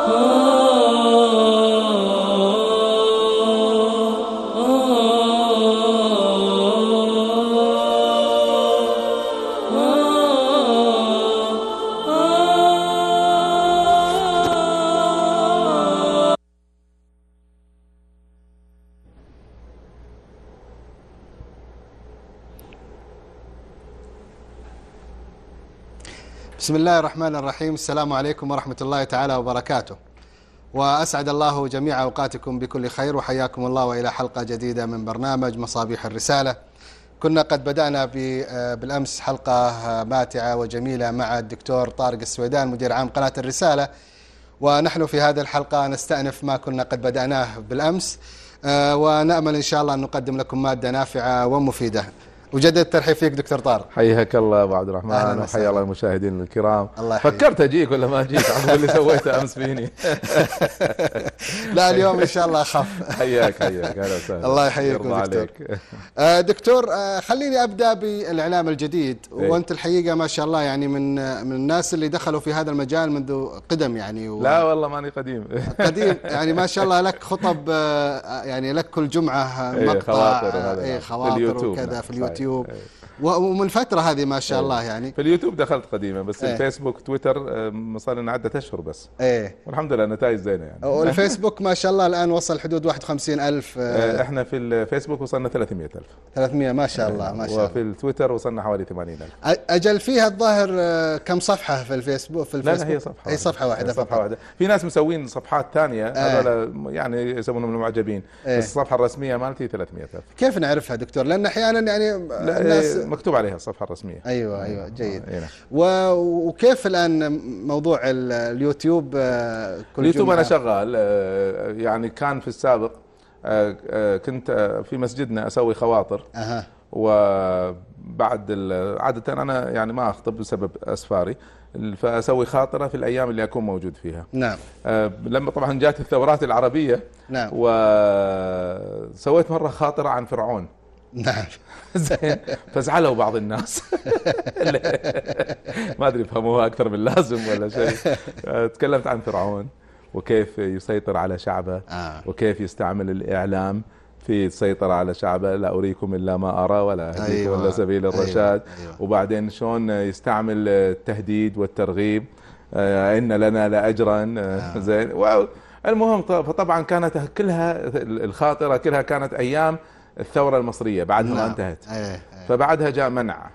Oh. بسم الله الرحمن الرحيم السلام عليكم ورحمة الله تعالى وبركاته وأسعد الله جميع أوقاتكم بكل خير وحياكم الله وإلى حلقة جديدة من برنامج مصابيح الرسالة كنا قد بدأنا بالأمس حلقة ماتعة وجميلة مع الدكتور طارق السويدان مدير عام قناة الرسالة ونحن في هذه الحلقة نستأنف ما كنا قد بدأناه بالأمس ونأمل إن شاء الله أن نقدم لكم مادة نافعة ومفيدة وجدد الترحيب فيك دكتور طارق. حياك الله أبو عبد الرحمن وحيا الله المشاهدين الكرام. الله فكرت أجيك ولا ما أجيك؟ عقب اللي سويته أمس فيني. لا اليوم إن شاء الله أخف. حياك حياك. أهلا وسهلا. الله يحييكم دكتور. آه دكتور آه خليني أبدأ بالإعلام الجديد. إيه. وأنت الحقيقة ما شاء الله يعني من من الناس اللي دخلوا في هذا المجال منذ قدم يعني و... لا والله ماني قديم. قديم. يعني ما شاء الله لك خطب آه يعني لك كل جمعة إيه، مقطع خواطر نعم. خواطر في اليوتيوب وكذا في صحيح. اليوتيوب إيه. ومن فترة هذه ما شاء الله يعني. في اليوتيوب دخلت قديما بس إيه. الفيسبوك تويتر صار لنا عدة أشهر بس. إيه. والحمد لله نتائج زينة يعني. والفيسبوك ما شاء الله الآن وصل حدود 51 ألف آه، إحنا في الفيسبوك وصلنا 300000 300 ما شاء الله ما شاء وفي الله التويتر وصلنا حوالي 80000 أ- أجل فيها الظاهر آه، كم صفحة في الفيسبوك؟ في لا الفيسبوك لا هي صفحة هي صفحة واحدة صفحة فقط. واحدة. في ناس مسوين صفحات ثانية آه. هذول يعني يسمونهم المعجبين. إيه. بس الصفحة الرسمية مالتي 300000 كيف نعرفها دكتور؟ لأن أحيانا يعني لا الناس إيه، مكتوب عليها الصفحة الرسمية. أيوه أيوه جيد. إيه نعم. وكيف الآن موضوع ال- اليوتيوب آه، كل اليوتيوب؟ أنا شغال آه، يعني كان في السابق آه، آه، كنت آه، في مسجدنا أسوي خواطر. أها. وبعد عادة أنا يعني ما أخطب بسبب أسفاري فأسوي خاطرة في الأيام اللي أكون موجود فيها. نعم. آه، لما طبعا جات الثورات العربية نعم. وسويت مرة خاطرة عن فرعون. نعم زين فزعلوا بعض الناس ما أدري فهموها أكثر من لازم ولا شيء آه، تكلمت عن فرعون وكيف يسيطر على شعبه آه. وكيف يستعمل الإعلام في السيطرة على شعبه لا أريكم إلا ما أرى ولا أهديكم أيوة. إلا سبيل أيوة. الرشاد أيوة. وبعدين شلون يستعمل التهديد والترغيب آه، إن لنا لأجرا آه، زين واو. المهم فطبعا كانت كلها الخاطرة كلها كانت أيام الثورة المصرية بعد ما نعم. انتهت. إيه إيه. فبعدها جاء منع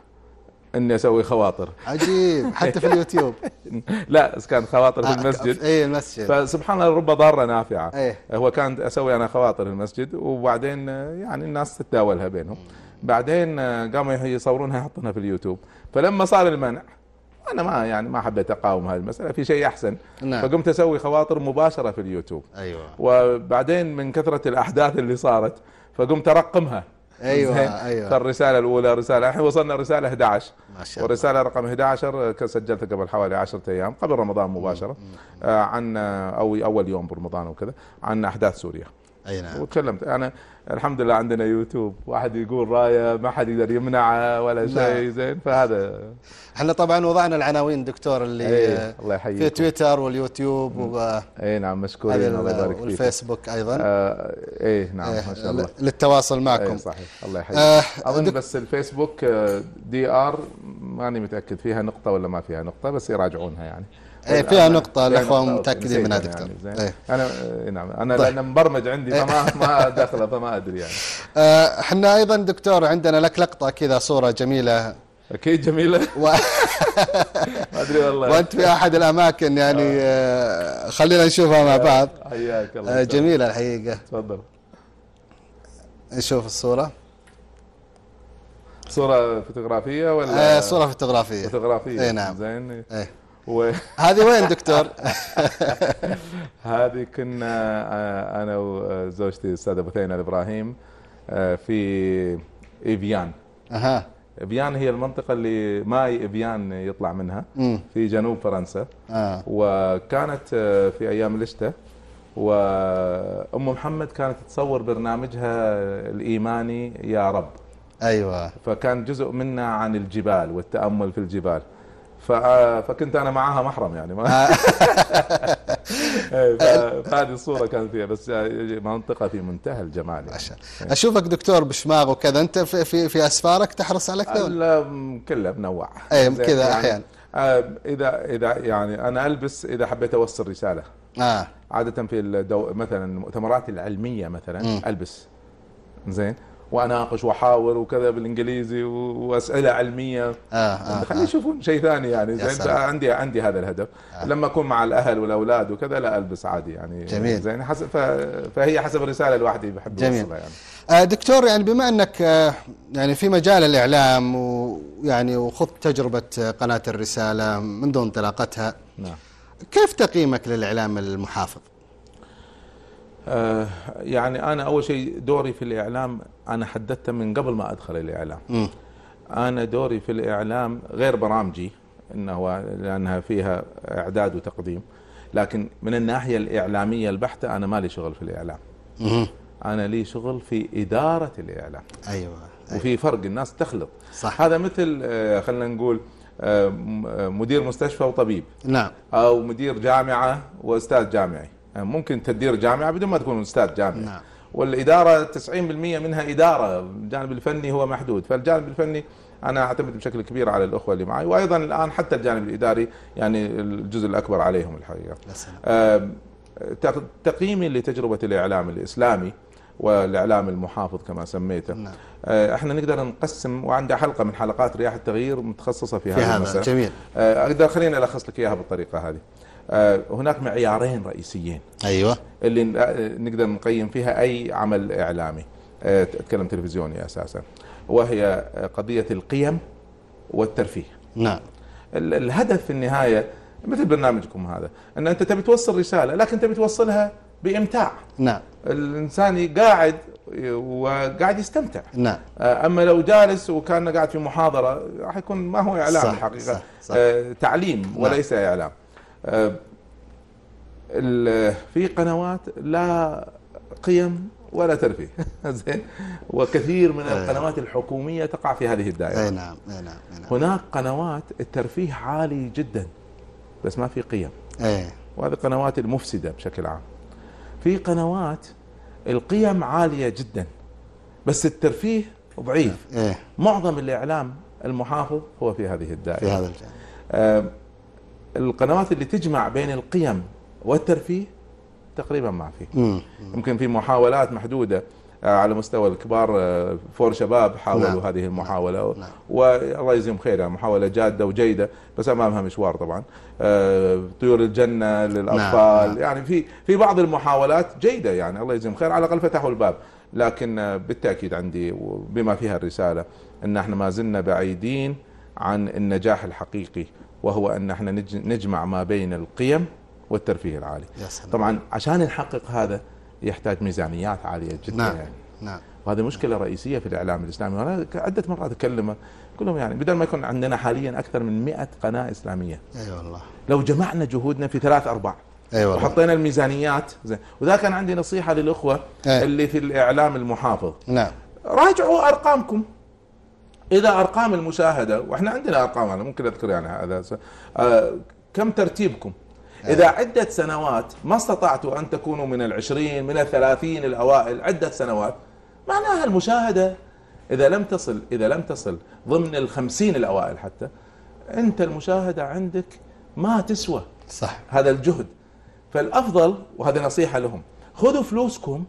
إني أسوي خواطر. عجيب حتى في اليوتيوب. لا بس كان خواطر في آه، المسجد. اي المسجد. فسبحان الله رب ضارة نافعة. إيه. هو كان أسوي أنا خواطر في المسجد وبعدين آه، يعني الناس تتداولها بينهم. بعدين آه، قاموا يصورونها يحطونها في اليوتيوب. فلما صار المنع أنا ما يعني ما حبيت أقاوم هذه المسألة في شيء أحسن. نعم. فقمت أسوي خواطر مباشرة في اليوتيوب. أيوه. وبعدين من كثرة الأحداث اللي صارت فقمت ارقمها أيوه؟ أيوه. فالرساله الأولى رسالة. الحين وصلنا رسالة 11 ما شاء الله. والرساله رقم 11 كان سجلتها قبل حوالي 10 أيام قبل رمضان مباشرة آه، عن آه، أو أول يوم برمضان وكذا عن أحداث سوريا. أي نعم. وتكلمت. أنا الحمد لله عندنا يوتيوب. واحد يقول رأيه ما حد يقدر يمنعه ولا. شيء زين. فهذا إحنا طبعا وضعنا العناوين دكتور اللي آه، الله في يحييك تويتر واليوتيوب وهذا اي نعم مشكورين الله يبارك فيك والفيسبوك أيضا. آه إيه نعم ما شاء الله. للتواصل معكم. إيه صحيح. الله يحييك. آه، أظن دك- بس الفيسبوك آه، D R ماني متأكد فيها نقطة ولا ما فيها نقطة بس يراجعونها يعني. إيه فيها أنا- نقطة نقطة، متأكدين منها دكتور. يعني زين. إيه. أنا آه، نعم أنا طيب. لأن مبرمج عندي فما ما داخله فما أدري يعني. آه، إحنا أيضا دكتور عندنا لك لقطة كذا صورة جميلة. أكيد جميلة. و... ما أدري والله. وأنت في أحد الأماكن يعني آه، خلينا نشوفها مع بعض. حياك الله آه، جميلة الحقيقة. تفضل. نشوف الصورة. صورة فوتوغرافية ولا؟ آه، صورة فوتوغرافية. فوتوغرافية. اي نعم. زين. إيه. وهذه هذه وين دكتور؟ كنا آه، أنا وزوجتي الأستاذة بثينه الابراهيم آه، في ايفيان أها. ايفيان هي المنطقة اللي ماي ايفيان يطلع منها في جنوب فرنسا. آه. وكانت آه، في أيام الشتاء وأم محمد كانت تصور برنامجها الإيماني يا رب. أيوه. فكان جزء منه عن الجبال والتأمل في الجبال. آه، فكنت أنا معاها محرم يعني. ما إيه، ف- فهذه الصورة كانت فيها بس منطقة في منتهى الجمال ما يعني. أشوفك دكتور بشماغ وكذا. أنت في في, في أسفارك تحرص على كذا؟ ولا؟ كله منوع. إيه، زين، كذا يعني، أحيان. آه، اذا إذا يعني أنا ألبس إذا حبيت أوصل رسالة. آه. عادة في الدو... مثلا المؤتمرات العلمية مثلا مم. ألبس. زين؟ وأناقش وأحاور وكذا بالإنجليزي وأسئلة علمية آه آه, خليه آه. يشوفون شيء ثاني يعني زين. عندي عندي هذا الهدف لما أكون مع الأهل والأولاد وكذا لا ألبس عادي يعني جميل. زين حسب. فهي حسب الرسالة الواحد بيحب جميل. يعني آه دكتور يعني بما أنك آه يعني في مجال الإعلام ويعني وخضت تجربة آه، قناة الرسالة منذ انطلاقتها نعم كيف تقييمك للإعلام المحافظ؟ آه يعني أنا أول شيء دوري في الإعلام أنا حددته من قبل ما أدخل الإعلام مم. أنا دوري في الإعلام غير برامجي انه لأنها فيها إعداد وتقديم لكن من الناحية الإعلامية البحتة أنا مالي شغل في الإعلام مم. أنا لي شغل في إدارة الإعلام أيوه أيوة. وفي فرق الناس تخلط صح. هذا مثل آه، خلينا نقول آه، م- مدير مستشفى وطبيب نعم أو مدير جامعة وأستاذ جامعي ممكن تدير جامعة بدون ما تكون أستاذ جامعي نعم. والإدارة 90% منها إدارة. الجانب الفني هو محدود. فالجانب الفني أنا أعتمد بشكل كبير على الأخوة اللي معي وأيضا الآن حتى الجانب الإداري يعني الجزء الأكبر عليهم الحقيقة. تق- تقييمي لتجربة الإعلام الإسلامي والإعلام المحافظ كما سميته. نعم. آه، إحنا نقدر نقسم وعندي حلقة من حلقات رياح التغيير متخصصة في, في هذا. المسألة. جميل. آه، أقدر خليني ألخص لك إياها بالطريقة هذه. آه، هناك معيارين رئيسيين. أيوه. اللي آه، نقدر نقيم فيها أي عمل إعلامي آه، اتكلم تلفزيوني أساسا. وهي آه، قضية القيم والترفيه. نعم. ال- الهدف في النهاية مثل برنامجكم هذا إن أنت تبي توصل رسالة لكن تبي توصلها بإمتاع. نعم. الإنسان قاعد وقاعد يستمتع. نعم. آه، أما لو جالس وكان قاعد في محاضرة راح يكون ما هو إعلام صح، الحقيقة صح، صح. آه، تعليم وليس إعلام. آه، ال- في قنوات لا قيم ولا ترفيه. زين. وكثير من أي. القنوات الحكومية تقع في هذه الدائرة. أي نعم أي نعم أي نعم. هناك قنوات الترفيه عالي جدا بس ما في قيم. أي. وهذه القنوات المفسدة بشكل عام. في قنوات القيم عالية جدا بس الترفيه ضعيف. إيه معظم الإعلام المحافظ هو في هذه في الدائره هذا الجانب. آه القنوات اللي تجمع بين القيم والترفيه تقريبا ما في. يمكن في محاولات محدودة آه، على مستوى الكبار آه، فور شباب حاولوا نعم. هذه المحاولة نعم. والله يجزيهم خير يعني محاولة جادة وجيدة بس أمامها مشوار طبعا آه، طيور الجنة للأطفال نعم. يعني في في بعض المحاولات جيدة يعني الله يجزيهم خير على الأقل فتحوا الباب لكن بالتأكيد عندي بما فيها الرسالة إن إحنا ما زلنا بعيدين عن النجاح الحقيقي وهو أن إحنا نج- نجمع ما بين القيم والترفيه العالي. طبعا عشان نحقق هذا يحتاج ميزانيات عالية جدا. نعم يعني نعم. وهذه مشكلة رئيسية في الإعلام الإسلامي. وأنا عدة مرات اكلمه أقول لهم يعني بدل ما يكون عندنا حاليا أكثر من 100 قناة إسلامية. أي والله. لو جمعنا جهودنا في ثلاث أرباع. أي والله. وحطينا الميزانيات زين. وذا كان عندي نصيحة للأخوة إيه. اللي في الإعلام المحافظ. نعم. راجعوا أرقامكم. إذا أرقام المشاهدة وإحنا عندنا أرقام أنا ممكن أذكر يعني هذا س- آه كم ترتيبكم؟ إذا عدة سنوات ما استطعتوا أن تكونوا من العشرين من الثلاثين الأوائل عدة سنوات معناها المشاهدة إذا لم تصل إذا لم تصل ضمن الخمسين الأوائل حتى أنت المشاهدة عندك ما تسوى. صح. هذا الجهد. فالأفضل وهذه نصيحة لهم خذوا فلوسكم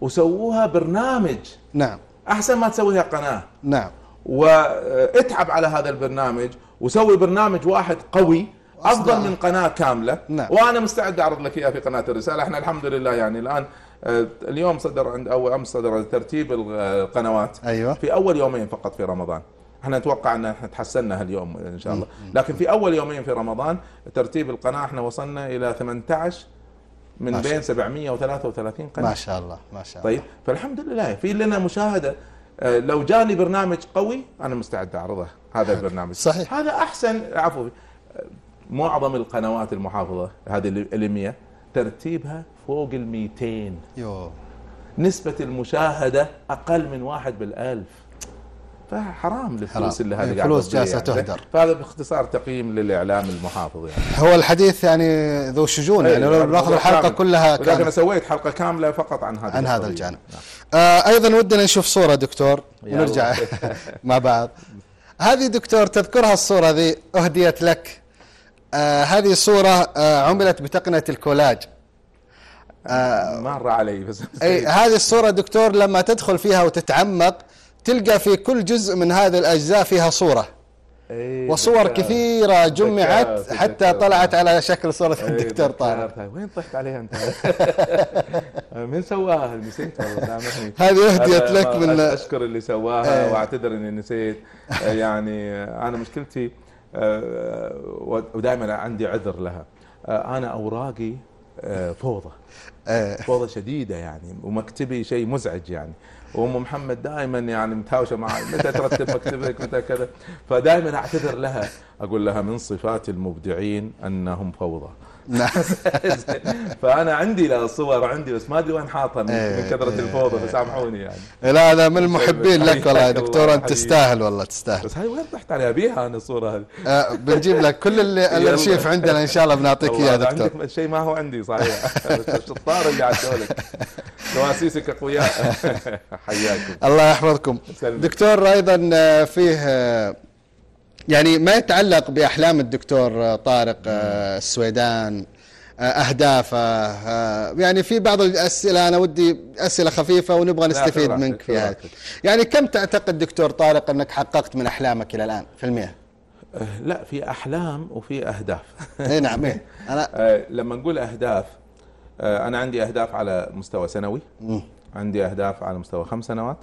وسووها برنامج. نعم. أحسن ما تسويها قناة. نعم. واتعب على هذا البرنامج وسوي برنامج واحد قوي أفضل. من قناة كاملة. نعم. وأنا مستعد أعرض لك اياها في قناة الرسالة. إحنا الحمد لله يعني الآن آه، اليوم صدر عند أو أمس صدر ترتيب القنوات. أيوه. في أول يومين فقط في رمضان. إحنا نتوقع إن إحنا تحسنا هاليوم إن شاء الله. لكن في أول يومين في رمضان ترتيب القناة إحنا وصلنا إلى 18 من بين 733 قناة. ما شاء الله ما شاء الله. طيب فالحمد لله في لنا مشاهدة. آه، لو جاني برنامج قوي أنا مستعد أعرضه. هذا البرنامج. صحيح. هذا أحسن عفوا آه، معظم القنوات المحافظة هذه ال 100 ترتيبها فوق ال 200 يو نسبة المشاهدة أقل من واحد بالألف. فحرام الفلوس حرام. اللي هذه إيه، قاعدة فلوس تضيع جالسة يعني. تهدر. فهذا باختصار تقييم للإعلام المحافظ يعني. هو الحديث يعني ذو شجون يعني لو ناخذ الحلقة كلها ولكن أنا كان سويت حلقة كاملة فقط عن هذا عن هذا الجانب. آه أيضا ودنا نشوف صورة دكتور ونرجع. مع بعض. هذه دكتور تذكرها الصورة ذي أهديت لك. آه هذه صورة آه عملت بتقنية الكولاج. آه مر علي بس. أي هذه الصورة دكتور لما تدخل فيها وتتعمق تلقى في كل جزء من هذه الأجزاء فيها صورة. إيه، وصور. كثيرة جمعت ذكرت- حتى ذكرت. طلعت على شكل صورة إيه، الدكتور طارق ذكرتها. وين طحت عليها أنت؟ من سواها نسيت والله سامحني هذه أهديت لك من أشكر اللي سواها إيه. وأعتذر إني نسيت آه، يعني آه، أنا مشكلتي آه، ودائما عندي عذر لها آه، أنا أوراقي آه، فوضى. آه، فوضى شديدة يعني ومكتبي شيء مزعج يعني. وأم محمد دائما يعني متهاوشة معي متى ترتب مكتبك؟ متى كذا؟ فدائما أعتذر لها أقول لها من صفات المبدعين أنهم فوضى. فأنا عندي لها صور عندي بس ما أدري وين حاطها من, إيه، من كثرة إيه، الفوضى إيه. فسامحوني يعني. لا هذا من المحبين لك والله يا دكتور أنت. تستاهل والله تستاهل. بس هاي وين طحت عليها؟ بيها أنا الصورة هذه. آه، بنجيب لك كل اللي الأرشيف عندنا إن شاء الله بنعطيك إياه دكتور. عندك شيء ما هو عندي صحيح. الشطار اللي عدولك تواسيسك اقوياء حياكم. الله يحفظكم. دكتور أيضا آه، فيه آه، يعني ما يتعلق بأحلام الدكتور طارق آه، السويدان آه، اهدافه آه، يعني في بعض الأسئلة أنا ودي أسئلة خفيفة ونبغى نستفيد منك في هذا. يعني كم تعتقد دكتور طارق أنك حققت من أحلامك إلى الآن في المئة أه، لا في أحلام وفي أهداف اي نعم إيه. أنا لما نقول أهداف أنا عندي أهداف على مستوى سنوي. عندي أهداف على مستوى خمس سنوات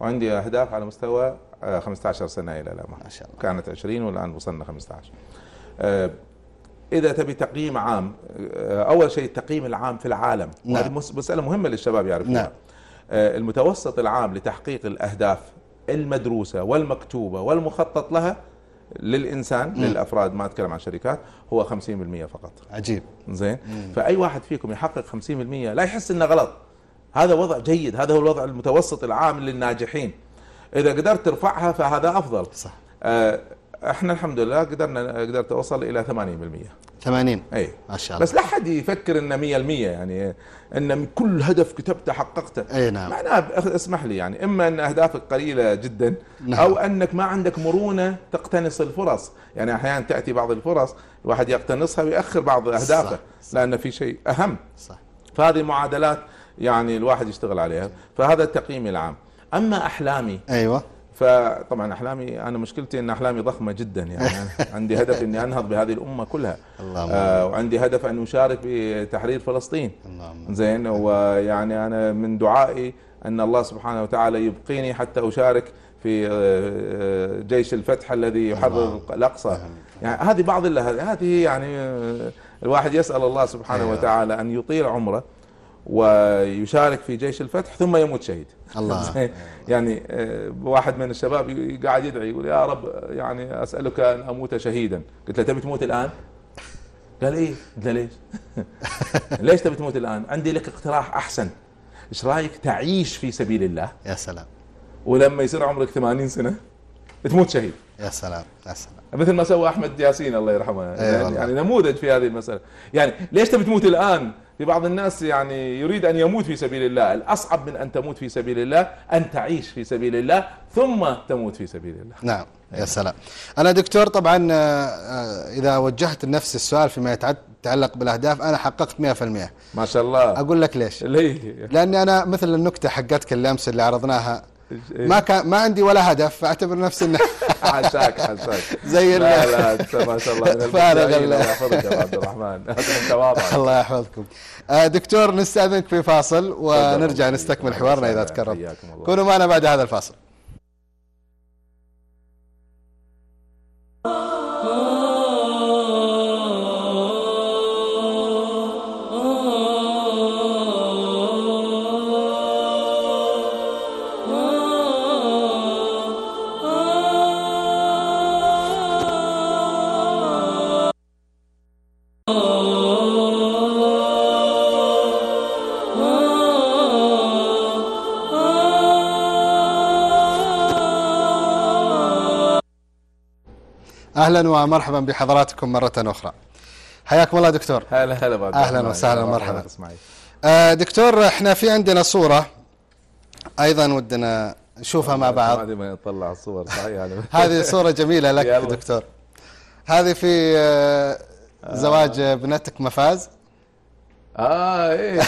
وعندي أهداف على مستوى 15 سنة إلى الآن. ما شاء الله. كانت 20 والآن وصلنا 15 أه، إذا تبي تقييم عام أه، أول شيء التقييم العام في العالم نعم. وهذه مس- مسألة مهمة للشباب يعرفونها نعم. أه، المتوسط العام لتحقيق الأهداف المدروسة والمكتوبة والمخطط لها للإنسان للأفراد ما أتكلم عن شركات هو 50% فقط. عجيب. زين؟ فأي واحد فيكم يحقق 50% لا يحس إنه غلط. هذا وضع جيد هذا هو الوضع المتوسط العام للناجحين. إذا قدرت ترفعها فهذا أفضل. صح. آه، إحنا الحمد لله قدرنا قدرت أوصل إلى 80% 80 اي ما شاء الله. بس لا حد يفكر انه 100% يعني إن كل هدف كتبته حققته. اي نعم. معناه اسمح لي يعني إما إن أهدافك قليلة جدا نعم. أو إنك ما عندك مرونة تقتنص الفرص. يعني أحيانا تأتي بعض الفرص الواحد يقتنصها ويأخر بعض أهدافه صح، صح. لأن في شيء أهم. صح. فهذه معادلات يعني الواحد يشتغل عليها. فهذا التقييم العام. أما أحلامي. أيوه. فطبعا أحلامي أنا مشكلتي إن أحلامي ضخمة جدا يعني. عندي هدف إني أنهض بهذه الأمة كلها. آه وعندي هدف أن أشارك بتحرير فلسطين. زين ويعني أنا من دعائي أن الله سبحانه وتعالى يبقيني حتى أشارك في آه، جيش الفتح الذي يحرر. الأقصى. يعني هذه بعض هذه يعني آه، الواحد يسأل الله سبحانه أيوة. وتعالى أن يطيل عمره ويشارك في جيش الفتح ثم يموت شهيد. الله زين؟ يعني آه، واحد من الشباب قاعد يدعي يقول يا رب يعني أسألك أن أموت شهيدا قلت له تبي تموت الآن؟ قال إيه قلت له ليش؟ ليش تبي تموت الآن؟ عندي لك اقتراح أحسن إيش رأيك تعيش في سبيل الله يا سلام ولما يصير عمرك 80 سنة تموت شهيد يا سلام يا سلام مثل ما سوى أحمد ياسين الله يرحمه أي يعني. يعني نموذج في هذه المسألة يعني ليش تبي تموت الآن في بعض الناس يعني يريد أن يموت في سبيل الله. الأصعب من أن تموت في سبيل الله أن تعيش في سبيل الله ثم تموت في سبيل الله. نعم يا سلام. أنا دكتور طبعا آه، آه، إذا وجهت نفس السؤال فيما يتعلق بالأهداف أنا حققت 100% ما شاء الله. أقول لك ليش؟ ليه لأني أنا مثل النكتة حقتك اللي أمس اللي عرضناها. ما كان ما عندي ولا هدف فأعتبر نفسي إنه حاشاك حاشاك زي لا لا ما شاء الله من فارغ الله. يحفظك يا عبد الرحمن. الله يحفظكم. آه، دكتور نستأذنك في فاصل ونرجع نستكمل حوارنا إذا تكرم. كونوا معنا بعد هذا الفاصل. أهلا ومرحبا بحضراتكم مرة أخرى حياكم الله دكتور هلا هلا بعد أهلاً الرحمن. وسهلاً، يا مرحبا. اسماعيل آه، دكتور إحنا في عندنا صورة أيضا ودنا نشوفها مع بعض ما ادري من يطلع الصور صحيح يعني هذه صورة جميلة لك. دكتور هذه في آه، زواج ابنتك مفاز آه إيه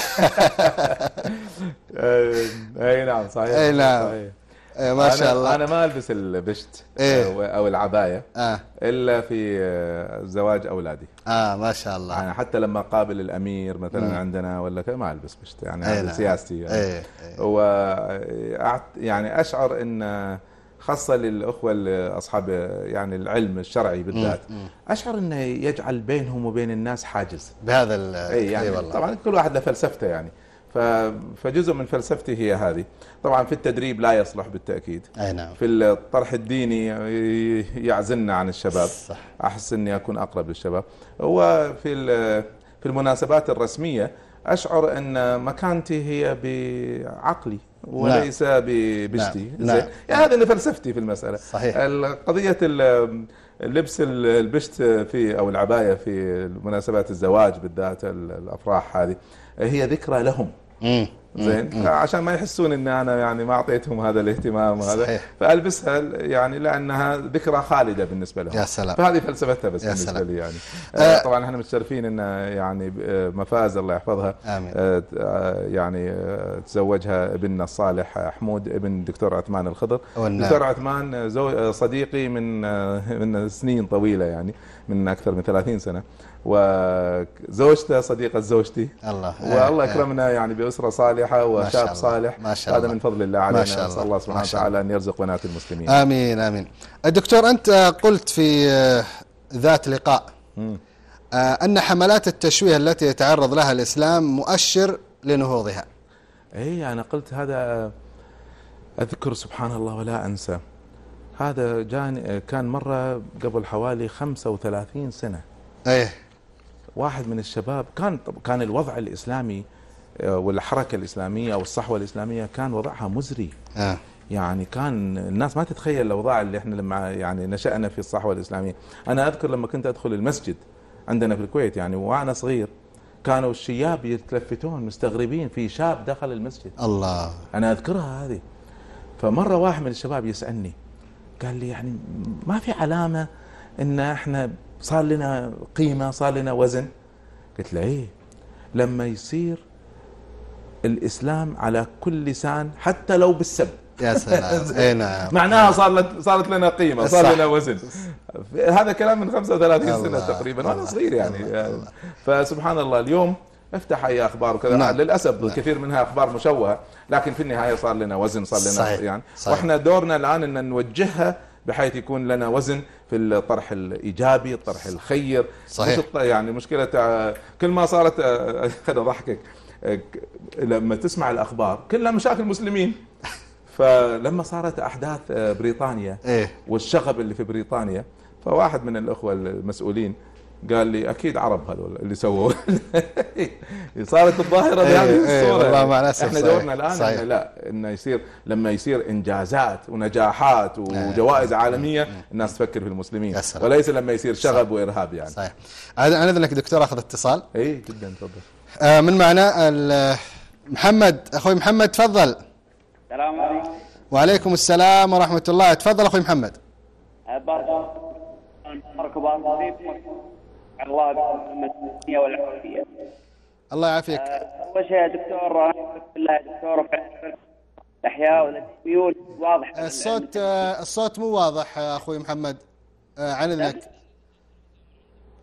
آه، اي نعم صحيح أي نعم. صحيح. آه، ما شاء الله. أنا ما ألبس البشت إيه. أو أو العباية آه. إلا في آه، زواج أولادي. آه ما شاء الله. يعني حتى لما قابل الأمير مثلا عندنا ولا كذا ما ألبس بشت يعني أي هذا نعم. سياستي يعني. إيه إيه. و أعت- يعني أشعر إن خاصة للأخوة ال- اصحاب يعني العلم الشرعي بالذات أشعر إنه يجعل بينهم وبين الناس حاجز. بهذا ال اي يعني والله. طبعا كل واحد له فلسفته يعني. فجزء من فلسفتي هي هذه. طبعا في التدريب لا يصلح بالتأكيد. أي نعم. في الطرح الديني يعزلنا عن الشباب. صح. أحس إني أكون أقرب للشباب. وفي في المناسبات الرسمية أشعر أن مكانتي هي بعقلي وليس ببشتي نعم. نعم. يعني هذه اللي فلسفتي في المسألة. صحيح. ال- اللبس ال- البشت في أو العباية في مناسبات الزواج بالذات ال- الأفراح هذه هي ذكرى لهم. زين عشان ما يحسون ان أنا يعني ما أعطيتهم هذا الاهتمام وهذا. فألبسها يعني لأنها ذكرى خالدة بالنسبة لهم يا سلام. فهذه فلسفتها بس يا بالنسبة سلام. لي يعني آه. آه طبعا إحنا متشرفين إن يعني آه، مفاز الله يحفظها آمين. آه، يعني آه، تزوجها ابننا الصالح حمود ابن دكتور عثمان الخضر والنعم. دكتور عثمان زو- صديقي من من سنين طويلة يعني من أكثر من 30 سنة وزوجته صديقة زوجتي. الله. والله إيه، إيه. أكرمنا يعني بأسرة صالحة ما شاء وشاب الله. صالح. ما شاء هذا الله. من فضل الله ما علينا شاء نسأل الله. الله. ما سبحانه شاء وتعالى أن يرزق بنات المسلمين. آمين آمين. الدكتور أنت قلت في آه، ذات لقاء. آه، أن حملات التشويه التي يتعرض لها الإسلام مؤشر لنهوضها. اي أنا قلت هذا أذكر سبحان الله ولا أنسى. هذا جاني كان مرة قبل حوالي 35 سنة. إيه. واحد من الشباب كان كان الوضع الإسلامي آه، والحركة الإسلامية أو الصحوة الإسلامية كان وضعها مزري آه. يعني كان الناس ما تتخيل الأوضاع اللي إحنا لما يعني نشأنا في الصحوة الإسلامية، أنا أذكر لما كنت أدخل المسجد عندنا في الكويت يعني وأنا صغير كانوا الشياب يتلفتون مستغربين في شاب دخل المسجد، الله أنا أذكرها هذه. فمرة واحد من الشباب يسألني قال لي يعني ما في علامة إن إحنا صار لنا قيمة، صار لنا وزن؟ قلت له إيه لما يصير الإسلام على كل لسان حتى لو بالسب يا سلام اي نعم معناها صار لت- صارت لنا قيمة صار. لنا وزن هذا كلام من 35 سنة. تقريبا وأنا. صغير يعني الله. فسبحان الله اليوم افتح أي أخبار وكذا نعم. للأسف نعم. الكثير منها أخبار مشوهة لكن في النهاية صار لنا وزن صار لنا صحيح. يعني صحيح. وإحنا دورنا الآن إن نوجهها بحيث يكون لنا وزن في الطرح الإيجابي الطرح الخير. صحيح. مش يعني مشكلة آه، كل ما صارت آه، خذ اضحكك آه، ك- لما تسمع الأخبار كلها مشاكل مسلمين. فلما صارت أحداث آه، بريطانيا إيه. والشغب اللي في بريطانيا فواحد من الأخوة المسؤولين قال لي أكيد عرب هذول اللي سووا. صارت الظاهرة إيه، بهذه إيه، الصورة. والله مع الأسف إحنا صحيح، دورنا الآن صحيح. لا إنه يصير لما يصير إنجازات ونجاحات وجوائز عالمية الناس تفكر في المسلمين. يا سلام. وليس لما يصير شغب وإرهاب يعني. صحيح. عن اذنك دكتور أخذ اتصال. اي جدا تفضل. آه، من معنا محمد أخوي محمد تفضل. السلام عليكم. وعليكم السلام ورحمة الله. تفضل أخوي محمد. بارك الله فيكم على الله بالمسؤولية والعافية الله يعافيك أول شيء يا دكتور بالله يا دكتور في الأحياء والميول واضح الصوت آه، الصوت مو واضح آه، أخوي محمد. آه، عن اذنك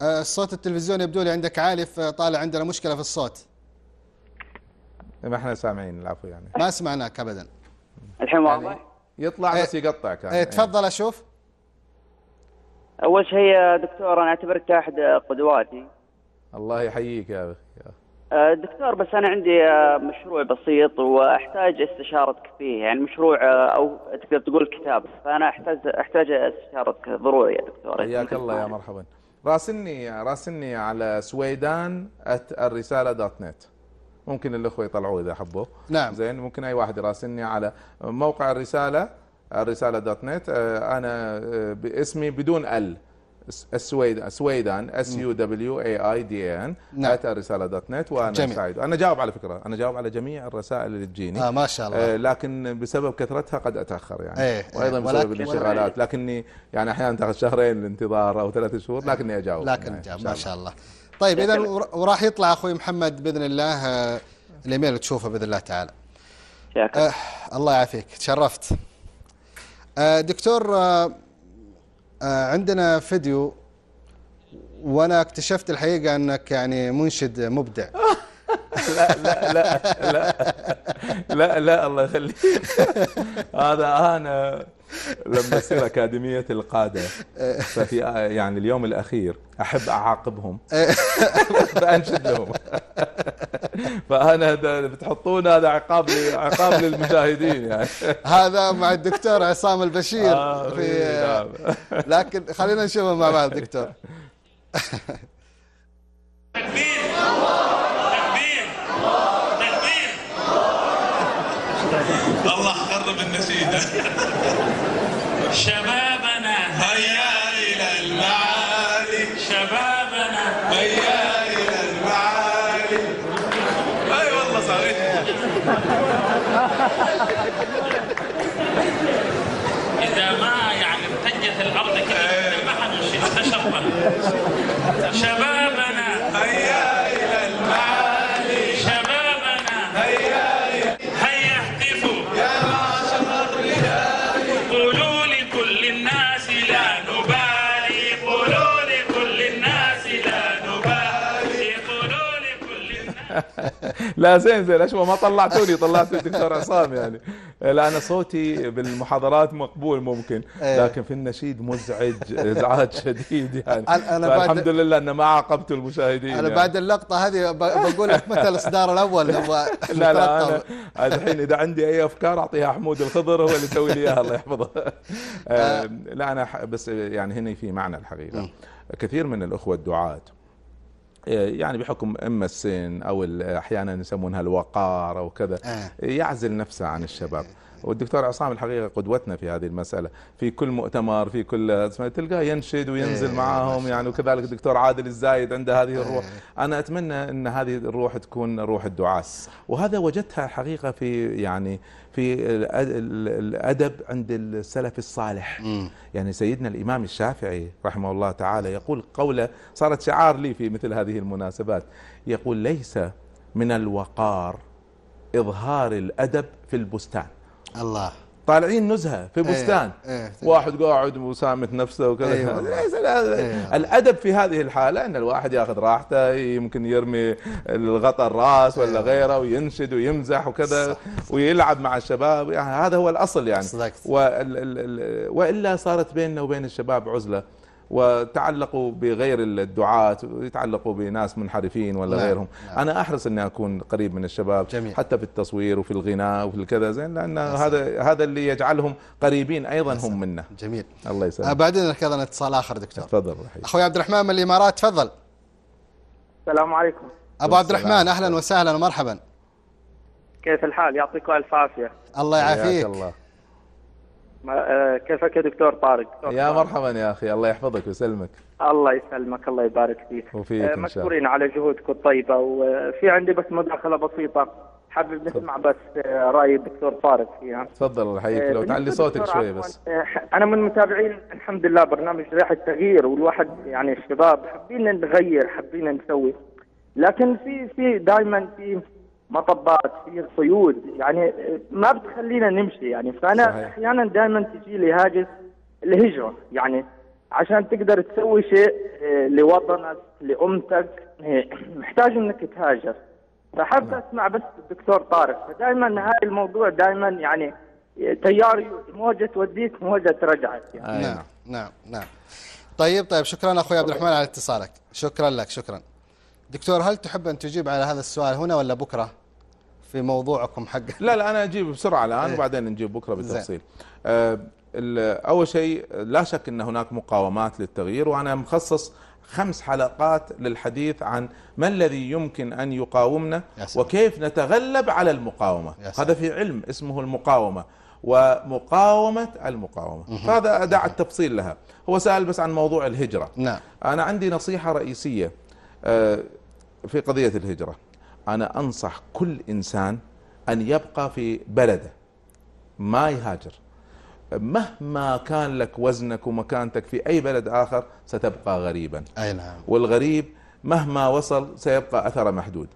آه، الصوت التلفزيون يبدو لي عندك عالي فطالع عندنا مشكلة في الصوت. ما إحنا سامعين العفو يعني. ما سمعناك ابدا. الحين واضح؟ يطلع بس يقطع كان. إيه تفضل أشوف. أول شيء يا دكتور أنا أعتبرك أحد قدواتي. الله يحييك يا أخي آه، دكتور بس أنا عندي آه، مشروع بسيط وأحتاج استشارتك فيه يعني مشروع آه، أو تقدر تقول كتاب. فأنا أحتاج أحتاج استشارتك ضروري يا دكتور. حياك الله يا مرحبا. راسلني راسلني على سويدان الرسالة دوت نت ممكن الأخوة يطلعوه إذا حبوا. نعم. زين ممكن أي واحد يراسلني على موقع الرسالة الرسالة dot net. آه، أنا آه، باسمي بدون ال. السويدان سويدان S U W A I D N نعم. الرسالة dot net. وأنا جميل. سعيد. أنا جاوب على فكرة أنا جاوب على جميع الرسائل اللي تجيني. آه ما شاء الله. آه، لكن بسبب كثرتها قد أتأخر يعني. إيه، وأيضا إيه، بسبب الانشغالات. لكني يعني أحيانا تاخذ شهرين الانتظار أو ثلاث شهور لكني أجاوب. لكن يعني جاب إن ما شاء الله. طيب إذا ور- وراح يطلع أخوي محمد بإذن الله آه، الإيميل تشوفه بإذن الله تعالى. شكرا. آه الله يعافيك. تشرفت. دكتور آه آه عندنا فيديو وأنا اكتشفت الحقيقة انك يعني منشد مبدع. لا لا الله يخليك. هذا أنا لما تصير أكاديمية القادة. ففي يعني اليوم الأخير أحب أعاقبهم. فانشد لهم فأنا ده بتحطون هذا عقاب عقاب للمشاهدين يعني. هذا مع الدكتور عصام البشير آه، في إيه، نعم. لكن خلينا نشوفه مع بعض دكتور. شبابنا. هيا إلى المعالي. شبابنا. هيا إلى المعالي. أي والله صحيح. إذا ما يعني امتجت الأرض كده ما حنمشي تشرفا شبابنا. هيا لا زين زين. اشوى ما طلعتوني؟ طلعت الدكتور عصام يعني. لا أنا صوتي بالمحاضرات مقبول ممكن إيه. لكن في النشيد مزعج إزعاج شديد يعني. أنا- الحمد لله أن ما عاقبت المشاهدين أنا يعني. بعد اللقطة هذه بقول لك متى الإصدار الأول؟ لا لا. أنا الحين إذا عندي أي أفكار أعطيها حمود الخضر هو اللي يسوي لي إياها الله يحفظه. آه، لا أنا بس يعني هنا في معنى الحقيقة. كثير من الأخوة الدعاة يعني بحكم إما السن أو أحيانا يسمونها الوقار أو كذا آه. يعزل نفسه عن الشباب والدكتور عصام الحقيقة قدوتنا في هذه المسألة في كل مؤتمر في كل تلقاه ينشد وينزل إيه، معاهم يعني وكذلك الدكتور عادل الزايد عنده هذه الروح. أنا أتمنى إن هذه الروح تكون روح الدعاء وهذا وجدتها الحقيقة في يعني في الأدب عند السلف الصالح. يعني سيدنا الإمام الشافعي رحمه الله تعالى يقول قوله صارت شعار لي في مثل هذه المناسبات يقول ليس من الوقار إظهار الأدب في البستان. الله. طالعين نزهة في بستان. إيه. واحد قاعد وسامت نفسه وكذا. إيه والله. ليس إيه. الأدب في هذه الحالة إن الواحد ياخذ راحته يمكن يرمي الغطاء الرأس ولا غيره وينشد ويمزح وكذا ويلعب مع الشباب. يعني هذا هو الأصل يعني. وإلا صارت بيننا وبين الشباب عزلة. وتعلقوا بغير الدعاة ويتعلقوا بناس منحرفين ولا نعم، غيرهم. نعم. أنا أحرص إني أكون قريب من الشباب جميل. حتى في التصوير وفي الغناء وفي الكذا زين لأن هذا هذا اللي يجعلهم قريبين أيضا هم منا. جميل. الله آه يسلمك بعدين لك أيضا اتصال آخر دكتور. تفضل أخوي عبد الرحمن من الإمارات تفضل. السلام عليكم. أبو عبد. الرحمن أهلا وسهلا ومرحبا. كيف الحال؟ يعطيكم ألف عافية. الله يعافيك. الله. آه، كيفك يا دكتور؟ طارق. دكتور يا طارق. مرحبا يا أخي الله يحفظك ويسلمك. الله يسلمك الله يبارك فيك. وفيك آه،. مشكورين على جهودكم الطيبة وفي عندي بس مداخلة بسيطة. حابب نسمع بس آه، رأي الدكتور طارق فيها. تفضل آه، لو تعلي صوتك شوي بس. آه، أنا من متابعين الحمد لله برنامج ريحه التغيير والواحد يعني الشباب حابين نغير حابين نسوي. لكن في في دائما في مطبات في قيود يعني آه، ما بتخلينا نمشي يعني. فأنا. أحيانا دائما تجي لي هاجس الهجرة يعني عشان تقدر تسوي شيء آه، لوطنك لأمتك آه، محتاج إنك تهاجر. فحابب أسمع بس الدكتور طارق. فدائما هذا الموضوع دائما يعني تيار موجة توديك موجة ترجعك يعني. أي نعم نعم. نعم نعم. طيب طيب شكرا أخوي عبد الرحمن على اتصالك. شكرا لك شكرا. دكتور هل تحب أن تجيب على هذا السؤال هنا ولا بكرة؟ في موضوعكم حق لا لا أنا أجيب بسرعة الآن إيه. وبعدين نجيب بكرة. بالتفصيل. آه، أول شيء لا شك إن هناك مقاومات للتغيير وأنا مخصص خمس حلقات للحديث عن ما الذي يمكن أن يقاومنا. وكيف نتغلب على المقاومة. هذا في علم اسمه المقاومة ومقاومة المقاومة. فهذا دع التفصيل لها. هو سأل بس عن موضوع الهجرة. نعم. أنا عندي نصيحة رئيسية آه، في قضية الهجرة. أنا أنصح كل إنسان أن يبقى في بلده ما يهاجر. مهما كان لك وزنك ومكانتك في أي بلد آخر ستبقى غريبا. أي نعم. والغريب مهما وصل سيبقى أثر محدود.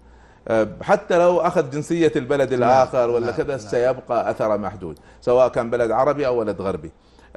حتى لو أخذ جنسية البلد الآخر ولا نعم، كذا نعم. سيبقى أثر محدود سواء كان بلد عربي أو بلد غربي.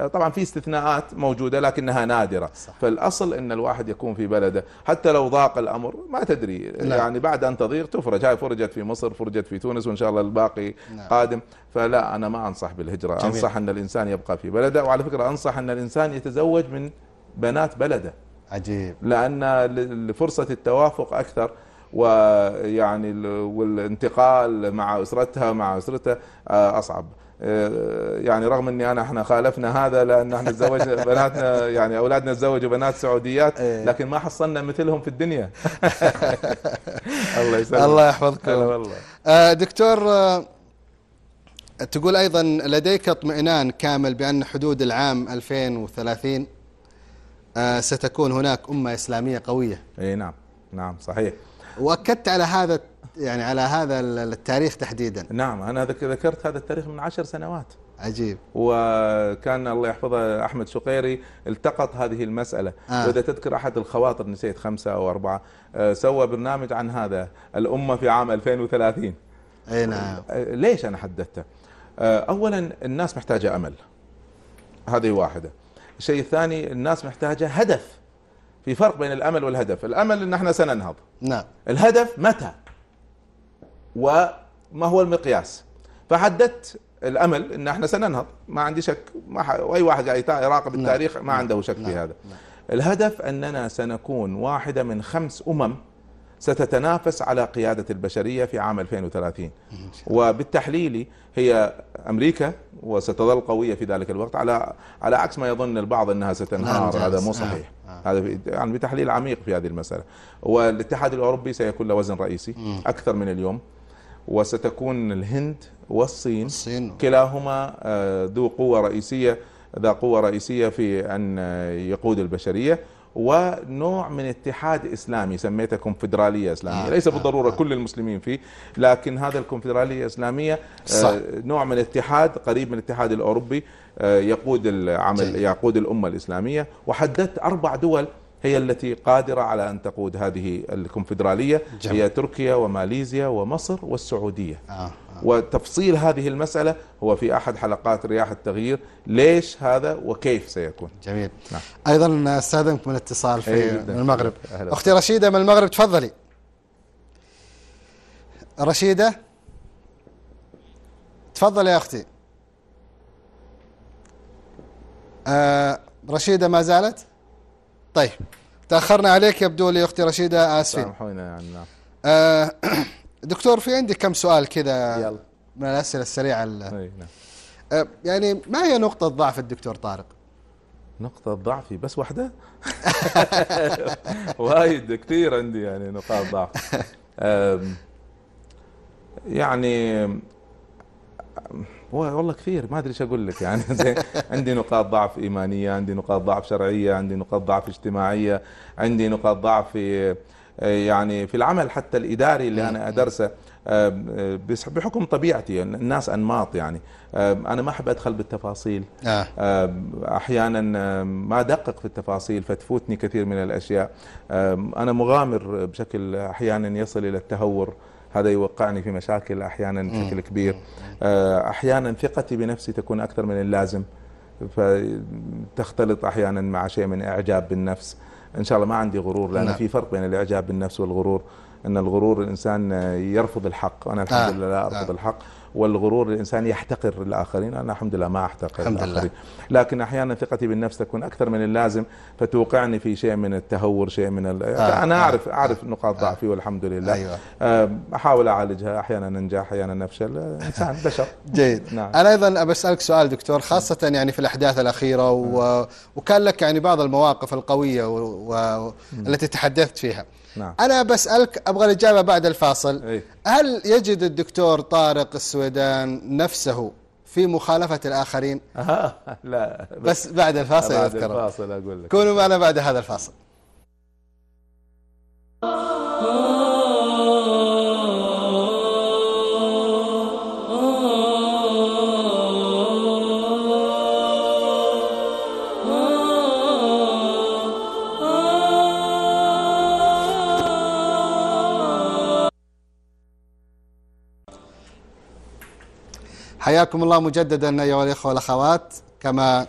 طبعا في استثناءات موجودة لكنها نادرة. صح. فالأصل أن الواحد يكون في بلده. حتى لو ضاق الأمر ما تدري. نعم. يعني بعد أن تضيق تفرج. هاي فرجت في مصر فرجت في تونس وإن شاء الله الباقي نعم. قادم. فلا أنا ما أنصح بالهجرة. جميل. أنصح أن الإنسان يبقى في بلده. وعلى فكرة أنصح أن الإنسان يتزوج من بنات بلده. عجيب. لأن ل- لفرصه التوافق أكثر. ويعني ال- والانتقال مع أسرتها مع اسرتها آه، أصعب. آه، يعني رغم إني أنا إحنا خالفنا هذا لأن إحنا تزوجنا بناتنا يعني أولادنا تزوجوا بنات سعوديات إيه. لكن ما حصلنا مثلهم في الدنيا. الله يسلمك. الله يحفظكم. والله. آه، دكتور آه، تقول أيضا لديك اطمئنان كامل بأن حدود العام 2030 آه، ستكون هناك أمة إسلامية قوية. اي نعم. نعم صحيح. وأكدت على هذا يعني على هذا التاريخ تحديدا. نعم أنا ذك- ذكرت هذا التاريخ من عشر سنوات. عجيب. وكان الله يحفظه أحمد شقيري التقط هذه المسألة. آه. وإذا تذكر أحد الخواطر نسيت خمسة أو أربعة. آه، سوى برنامج عن هذا الأمة في عام 2030 أي نعم. آه، ليش أنا حددته؟ آه، اولا الناس محتاجة أمل. هذه واحدة. الشيء الثاني الناس محتاجة هدف. في فرق بين الأمل والهدف. الأمل إن إحنا سننهض. نعم. الهدف متى؟ وما هو المقياس. فحددت الأمل إن إحنا سننهض. ما عندي شك ما ح... واي واحد قاعد يراقب نعم. التاريخ ما عنده شك في نعم. هذا. الهدف أننا سنكون واحدة من خمس أمم ستتنافس على قيادة البشرية في عام 2030 وبالتحليل هي أمريكا وستظل قوية في ذلك الوقت على على عكس ما يظن البعض إنها نعم، ستنهار. هذا مو آه، صحيح. آه. هذا في- يعني بتحليل عميق في هذه المسألة. والاتحاد الأوروبي سيكون له وزن رئيسي أكثر من اليوم. وستكون الهند والصين الصين كلاهما آه، ذو قوة رئيسية ذا قوة رئيسية في أن يقود البشرية ونوع من اتحاد إسلامي سميته كونفدراليه إسلامية آه، ليس آه، بالضرورة آه. كل المسلمين فيه لكن هذا الكونفدرالية الاسلاميه آه، صح. نوع من الاتحاد قريب من الاتحاد الأوروبي آه، يقود العمل جيد. يقود الأمة الإسلامية وحددت أربع دول هي التي قادرة على أن تقود هذه الكونفدرالية جميل. هي تركيا وماليزيا ومصر والسعودية آه. آه. وتفصيل هذه المسألة هو في أحد حلقات رياح التغيير ليش هذا وكيف سيكون جميل نعم. أيضا أستاذنكم من الاتصال أي في. من المغرب أهلا. أختي رشيدة من المغرب تفضلي رشيدة تفضلي يا أختي آه رشيدة ما زالت طيب. تأخرنا عليك يبدو لي أختي رشيدة آسفين. سامحونا يعني نعم آه دكتور في عندي كم سؤال كذا يلا. من الأسئلة السريعة ال- أي نعم. آه يعني ما هي نقطة ضعف الدكتور طارق؟ نقطة ضعفي بس واحدة وايد كثير عندي يعني نقاط ضعف. يعني والله كثير ما أدري إيش أقول لك يعني. زين عندي نقاط ضعف إيمانية عندي نقاط ضعف شرعية عندي نقاط ضعف اجتماعية عندي نقاط ضعف في يعني في العمل حتى الإداري اللي أنا أدرسه أم، بس- بحكم طبيعتي الناس أنماط يعني. أنا ما أحب أدخل بالتفاصيل. آه. أحيانا ما أدقق في التفاصيل فتفوتني كثير من الأشياء. أنا مغامر بشكل أحيانا يصل إلى التهور. هذا يوقعني في مشاكل أحيانا بشكل كبير. أه، أحيانا ثقتي بنفسي تكون أكثر من اللازم فتختلط أحيانا مع شيء من إعجاب بالنفس. إن شاء الله ما عندي غرور لأن نعم. في فرق بين الإعجاب بالنفس والغرور. أن الغرور الإنسان يرفض الحق. أنا الحمد آه، لله لا أرفض آه. الحق. والغرور الإنسان يحتقر الآخرين. أنا الحمد لله ما أحتقر الحمد لله. الآخرين. لكن أحيانا ثقتي بالنفس تكون أكثر من اللازم فتوقعني في شيء من التهور شيء من ال... آه، أنا آه، اعرف أعرف نقاط ضعفي والحمد لله. أيوة. آه، أحاول أعالجها. أحيانا ننجح أحيانا نفشل آه، إنسان بشر. جيد. نعم. أنا أيضا ابى أسألك سؤال دكتور خاصة يعني في الأحداث الأخيرة و... وكان لك يعني بعض المواقف القوية و... و... التي تحدثت فيها. نعم. أنا بسألك أبغى الإجابة بعد الفاصل. إيه. هل يجد الدكتور طارق السويدان نفسه في مخالفة الآخرين؟ آه لا. بس بعد الفاصل بعد الفاصل أقول لك. كونوا معنا بعد هذا الفاصل. حياكم الله مجددا أيها الإخوة والأخوات. كما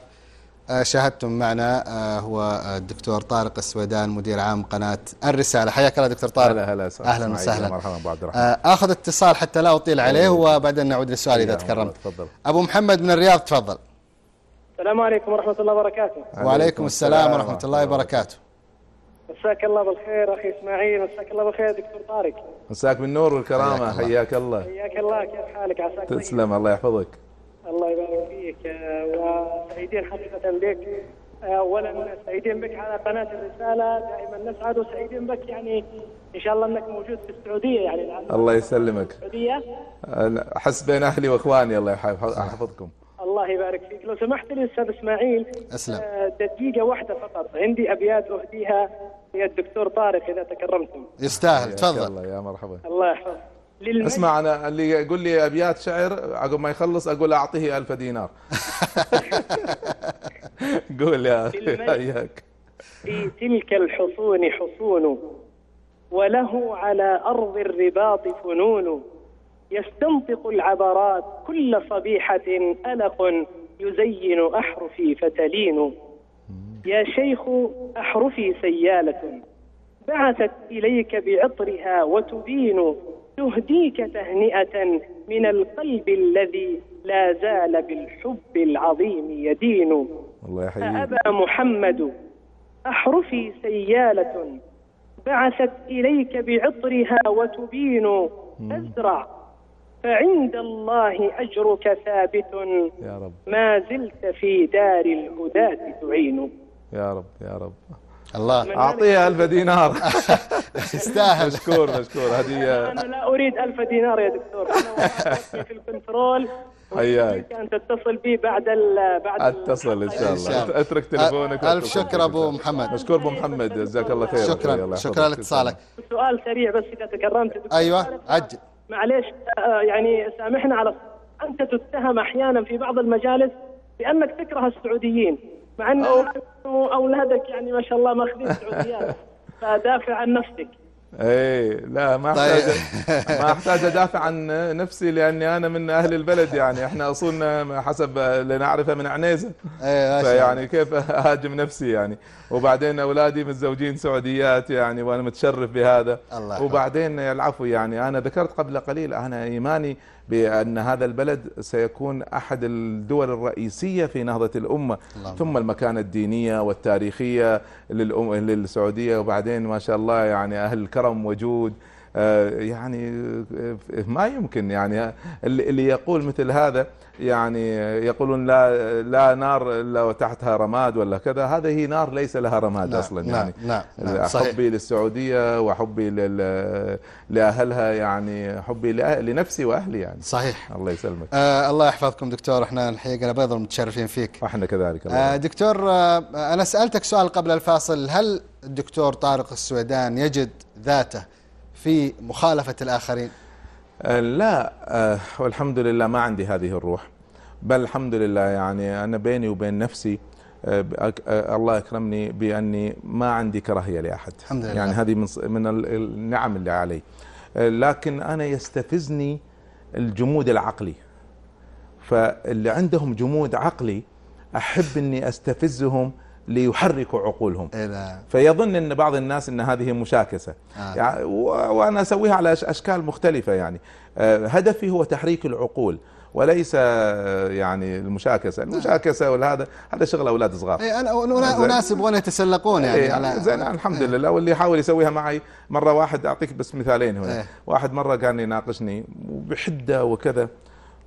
آه، شاهدتم معنا آه، هو الدكتور طارق السويدان مدير عام قناة الرسالة. حياك الله دكتور طارق. هلا هلا سلام. أهلا اسماعيل، وسهلا. مرحبا أبو عبد الرحمن. آه، آخذ اتصال حتى لا أطيل عليه وبعدين نعود للسؤال إذا يا تكرمت تفضل. أبو محمد من الرياض تفضل. السلام عليكم ورحمة الله وبركاته. وعليكم السلام ورحمة الله وبركاته. مساك الله بالخير أخي إسماعيل مساك الله بالخير دكتور طارق. مساك بالنور والكرامة حياك الله. حياك الله. حياك الله كيف حالك؟ عساك طيب. تسلم الله يحفظك. الله يبارك فيك. آه، وسعيدين حقيقة بك آه، أولا سعيدين بك على قناة الرسالة. دائما نسعد وسعيدين بك يعني إن شاء الله أنك موجود في السعودية يعني. الله يسلمك. السعودية؟ أنا أحس بين أهلي وإخواني الله يحفظ- يحفظكم. الله يبارك فيك. لو سمحت لي أستاذ إسماعيل أسلم. آه، دقيقة واحدة فقط. عندي أبيات أهديها للدكتور طارق إذا تكرمتم. يستاهل تفضل. الله يا مرحبا. الله يحفظ للمجد اسمع أنا اللي يقول لي أبيات شعر عقب ما يخلص أقول أعطيه ألف دينار. قول يا أخي حياك في تلك الحصون حصون وله على أرض الرباط فنون. يستنطق العبرات كل صبيحة ألق يزين أحرفي فتلين. يا شيخ أحرفي سيالة. بعثت إليك بعطرها وتبين. تهديك تهنئة من القلب الذي لا زال بالحب العظيم يدين. الله يحييك أبا محمد أحرفي سيالة. بعثت إليك بعطرها وتبين. أزرع فعند الله أجرك ثابت. يا رب. ما زلت في دار الهداة تعين. يا رب يا رب. الله. أعطيه ألف دينار. يستاهل. مشكور مشكور هديه أنا لا أريد ألف دينار يا دكتور. أنا في ال control. حياك. أن تتصل بي بعد ال بعد ال- أتصل إن شاء إن شاء الله. أترك تليفونك ألف شكر. أبو محمد. مشكور أبو محمد. جزاك الله خير. شكرا. شكرا. لاتصالك. سؤال سريع بس إذا تكرمت دكتور. أيوه طارق. عجل. معليش آه، يعني سامحنا على أنت تتهم أحيانا في بعض المجالس بأنك تكره السعوديين مع أن أولادك يعني ما شاء الله ماخذين سعوديات فدافع عن نفسك. اي لا ما طيب. أحتاج ما أحتاج أدافع عن نفسي لأني أنا من أهل البلد يعني إحنا أصولنا حسب اللي نعرفه من عنيزة الله. فيعني كيف أهاجم نفسي يعني وبعدين أولادي متزوجين سعوديات يعني وأنا متشرف بهذا الله. وبعدين العفو يعني أنا ذكرت قبل قليل أنا إيماني بأن هذا البلد سيكون أحد الدول الرئيسية في الأمة. اللهم ثم المكانة الدينية والتاريخية للأم للسعودية وبعدين ما شاء الله يعني أهل كرم وجود. يعني آه، ما يمكن يعني. اللي يقول مثل هذا يعني يقولون لا لا نار إلا وتحتها رماد ولا كذا. هذه نار ليس لها رماد نعم، أصلا نعم، يعني. نعم، نعم، صحيح. حبي للسعودية وحبي لأهلها يعني حبي لنفسي وأهلي يعني. صحيح. الله يسلمك. آه الله يحفظكم دكتور. إحنا الحقيقة بيض متشرفين فيك. وإحنا كذلك الله آه. دكتور آه أنا سألتك سؤال قبل الفاصل. هل الدكتور طارق السويدان يجد ذاته في مخالفة الآخرين؟ آه، لا آه، والحمد لله ما عندي هذه الروح. بل الحمد لله يعني أنا بيني وبين نفسي آه، الله أكرمني بأني ما عندي كراهية لأحد. الحمد لله. يعني هذه من من ال- النعم اللي علي. لكن أنا يستفزني الجمود العقلي. فاللي عندهم جمود عقلي أحب أني أستفزهم ليحركوا عقولهم. إلى فيظن إن بعض الناس إن هذه مشاكسة. آه. يعني وأنا أسويها على أشكال مختلفة يعني. آه، هدفي هو تحريك العقول وليس آه، يعني المشاكسة. المشاكسة والهذا هذا شغل أولاد صغار. إيه أنا أنا- أناس يبغون يتسلقون يعني إيه على زين الحمد لله. واللي يحاول يسويها معي مرة واحد أعطيك بس مثالين هنا. إيه. واحد مرة كان يناقشني وبحده وكذا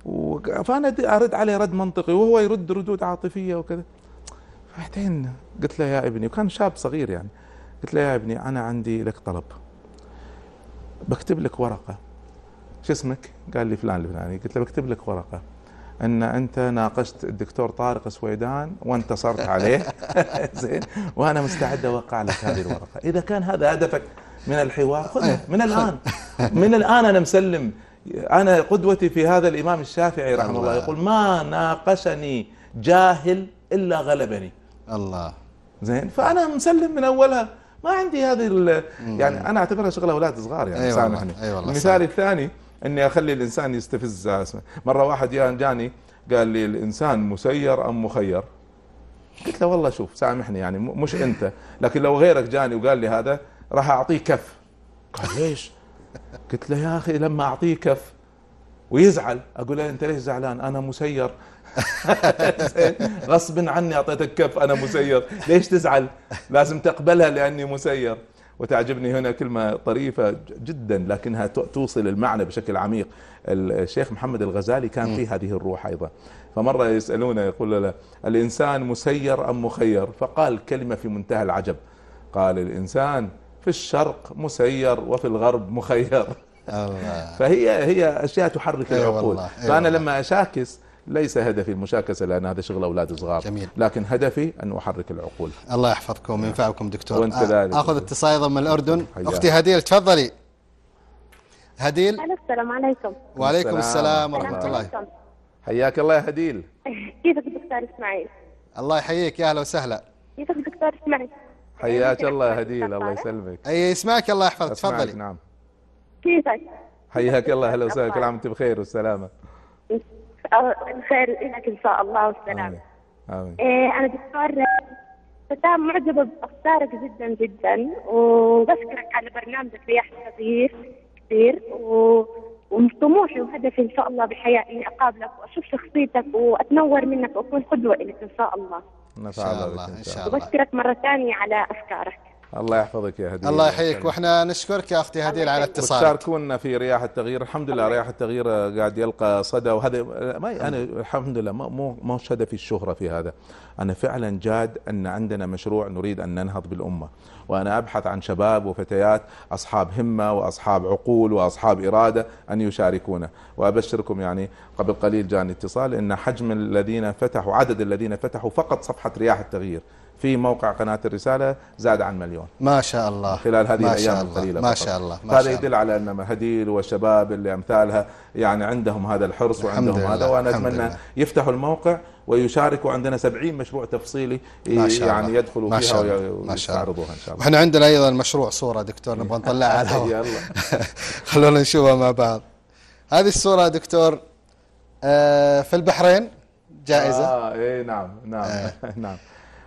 وك- فأنا أرد عليه رد منطقي وهو يرد ردود عاطفية وكذا. بعدين قلت له يا ابني وكان شاب صغير يعني قلت له يا ابني أنا عندي لك طلب. بكتب لك ورقة. شو اسمك؟ قال لي فلان الفلاني. قلت له بكتب لك ورقة. إن أنت ناقشت الدكتور طارق سويدان وانتصرت عليه. زين. وأنا مستعد أوقع لك هذه الورقة. إذا كان هذا هدفك من الحوار خذه. من الآن. من الآن أنا مسلم. أنا قدوتي في هذا الإمام الشافعي رحمه الله الله. يقول ما ناقشني جاهل إلا غلبني. الله. زين؟ فأنا مسلم من أولها. ما عندي هذه يعني أنا أعتبرها شغل أولاد صغار يعني أي والله، سامحني. أي والله، المثال. الثاني إني أخلي الإنسان يستفز. اسمه مرة واحد جا- جاني قال لي الإنسان مسير أم مخير؟ قلت له والله شوف سامحني يعني مش أنت. لكن لو غيرك جاني وقال لي هذا راح أعطيه كف. قال ليش؟ قلت له يا أخي لما أعطيه كف ويزعل. أقول له أنت ليش زعلان؟ أنا مسير؟ غصب عني أعطيتك كف أنا مسير. ليش تزعل؟ لازم تقبلها لأني مسير. وتعجبني هنا كلمة طريفة ج- جدا لكنها توصل المعنى بشكل عميق. الشيخ محمد الغزالي كان فيه هذه الروح أيضا. فمرة يسألونه يقول له الإنسان مسير أم مخير؟ فقال كلمة في منتهى العجب. قال الإنسان في الشرق مسير وفي الغرب مخير. فهي هي أشياء تحرك أي العقول. والله، أي فأنا والله. لما أشاكس ليس هدفي المشاكسة لأن هذا شغل أولاد صغار. جميل. لكن هدفي أن أحرك العقول. الله يحفظكم وينفعكم دكتور. ذلك. آخذ اتصال أيضا من الأردن. حياك. أختي هديل تفضلي. هديل؟ السلام عليكم. وعليكم السلام. السلام ورحمة الله. حياك الله يا هديل. كيفك دكتور إسماعيل؟ الله يحييك يا أهلا وسهلا. كيفك دكتور إسماعيل؟ حياك الله يا هديل الله يسلمك. إي يسمعك الله يحفظك تفضلي. نعم. كيفك؟ حياك الله أهلا وسهلا كل عام وأنت بخير والسلامة الخير لك إن شاء الله والسلام. آمين إيه أنا دكتور فتاة معجبة بأفكارك جدا جدا وبشكرك على برنامجك رياح التغيير كثير و... وطموحي وهدفي إن شاء الله بالحياة إني أقابلك وأشوف شخصيتك وأتنور منك وأكون قدوة لك إن شاء الله. نفع شاء الله إن شاء الله وبشكرك مرة ثانية على أفكارك. الله يحفظك يا هديل الله يحييك. وإحنا نشكرك يا أختي هديل على اتصالك وتشاركونا في رياح التغيير. الحمد لله رياح التغيير قاعد يلقى صدى وهذا ما أنا الحمد لله مو مو هدفي الشهرة في هذا. أنا فعلا جاد أن عندنا مشروع نريد أن ننهض بالأمة. وأنا أبحث عن شباب وفتيات أصحاب همة وأصحاب عقول وأصحاب إرادة أن يشاركونا. وأبشركم يعني قبل قليل جاني اتصال إن حجم الذين فتحوا عدد الذين فتحوا فقط صفحة رياح التغيير. في موقع قناة الرسالة زاد عن مليون. ما شاء الله. خلال هذه ما الله. القليلة ما. شاء الله. ما هذا شاء الله. يدل على أن هديل والشباب اللي أمثالها يعني عندهم هذا الحرص الحمد وعندهم هذا أتمنى لله. يفتحوا الموقع ويشاركوا عندنا 70 مشروع تفصيلي ما شاء يعني الله. يدخلوا ما فيها شاء الله. وي- ما شاء الله. ويستعرضوها إن شاء الله. وإحنا عندنا أيضا مشروع صورة دكتور نبغى نطلعها. على الهواء خلونا نشوفها مع بعض. هذه الصورة دكتور آه، في البحرين. جائزة. آه إيه نعم نعم. نعم. آه،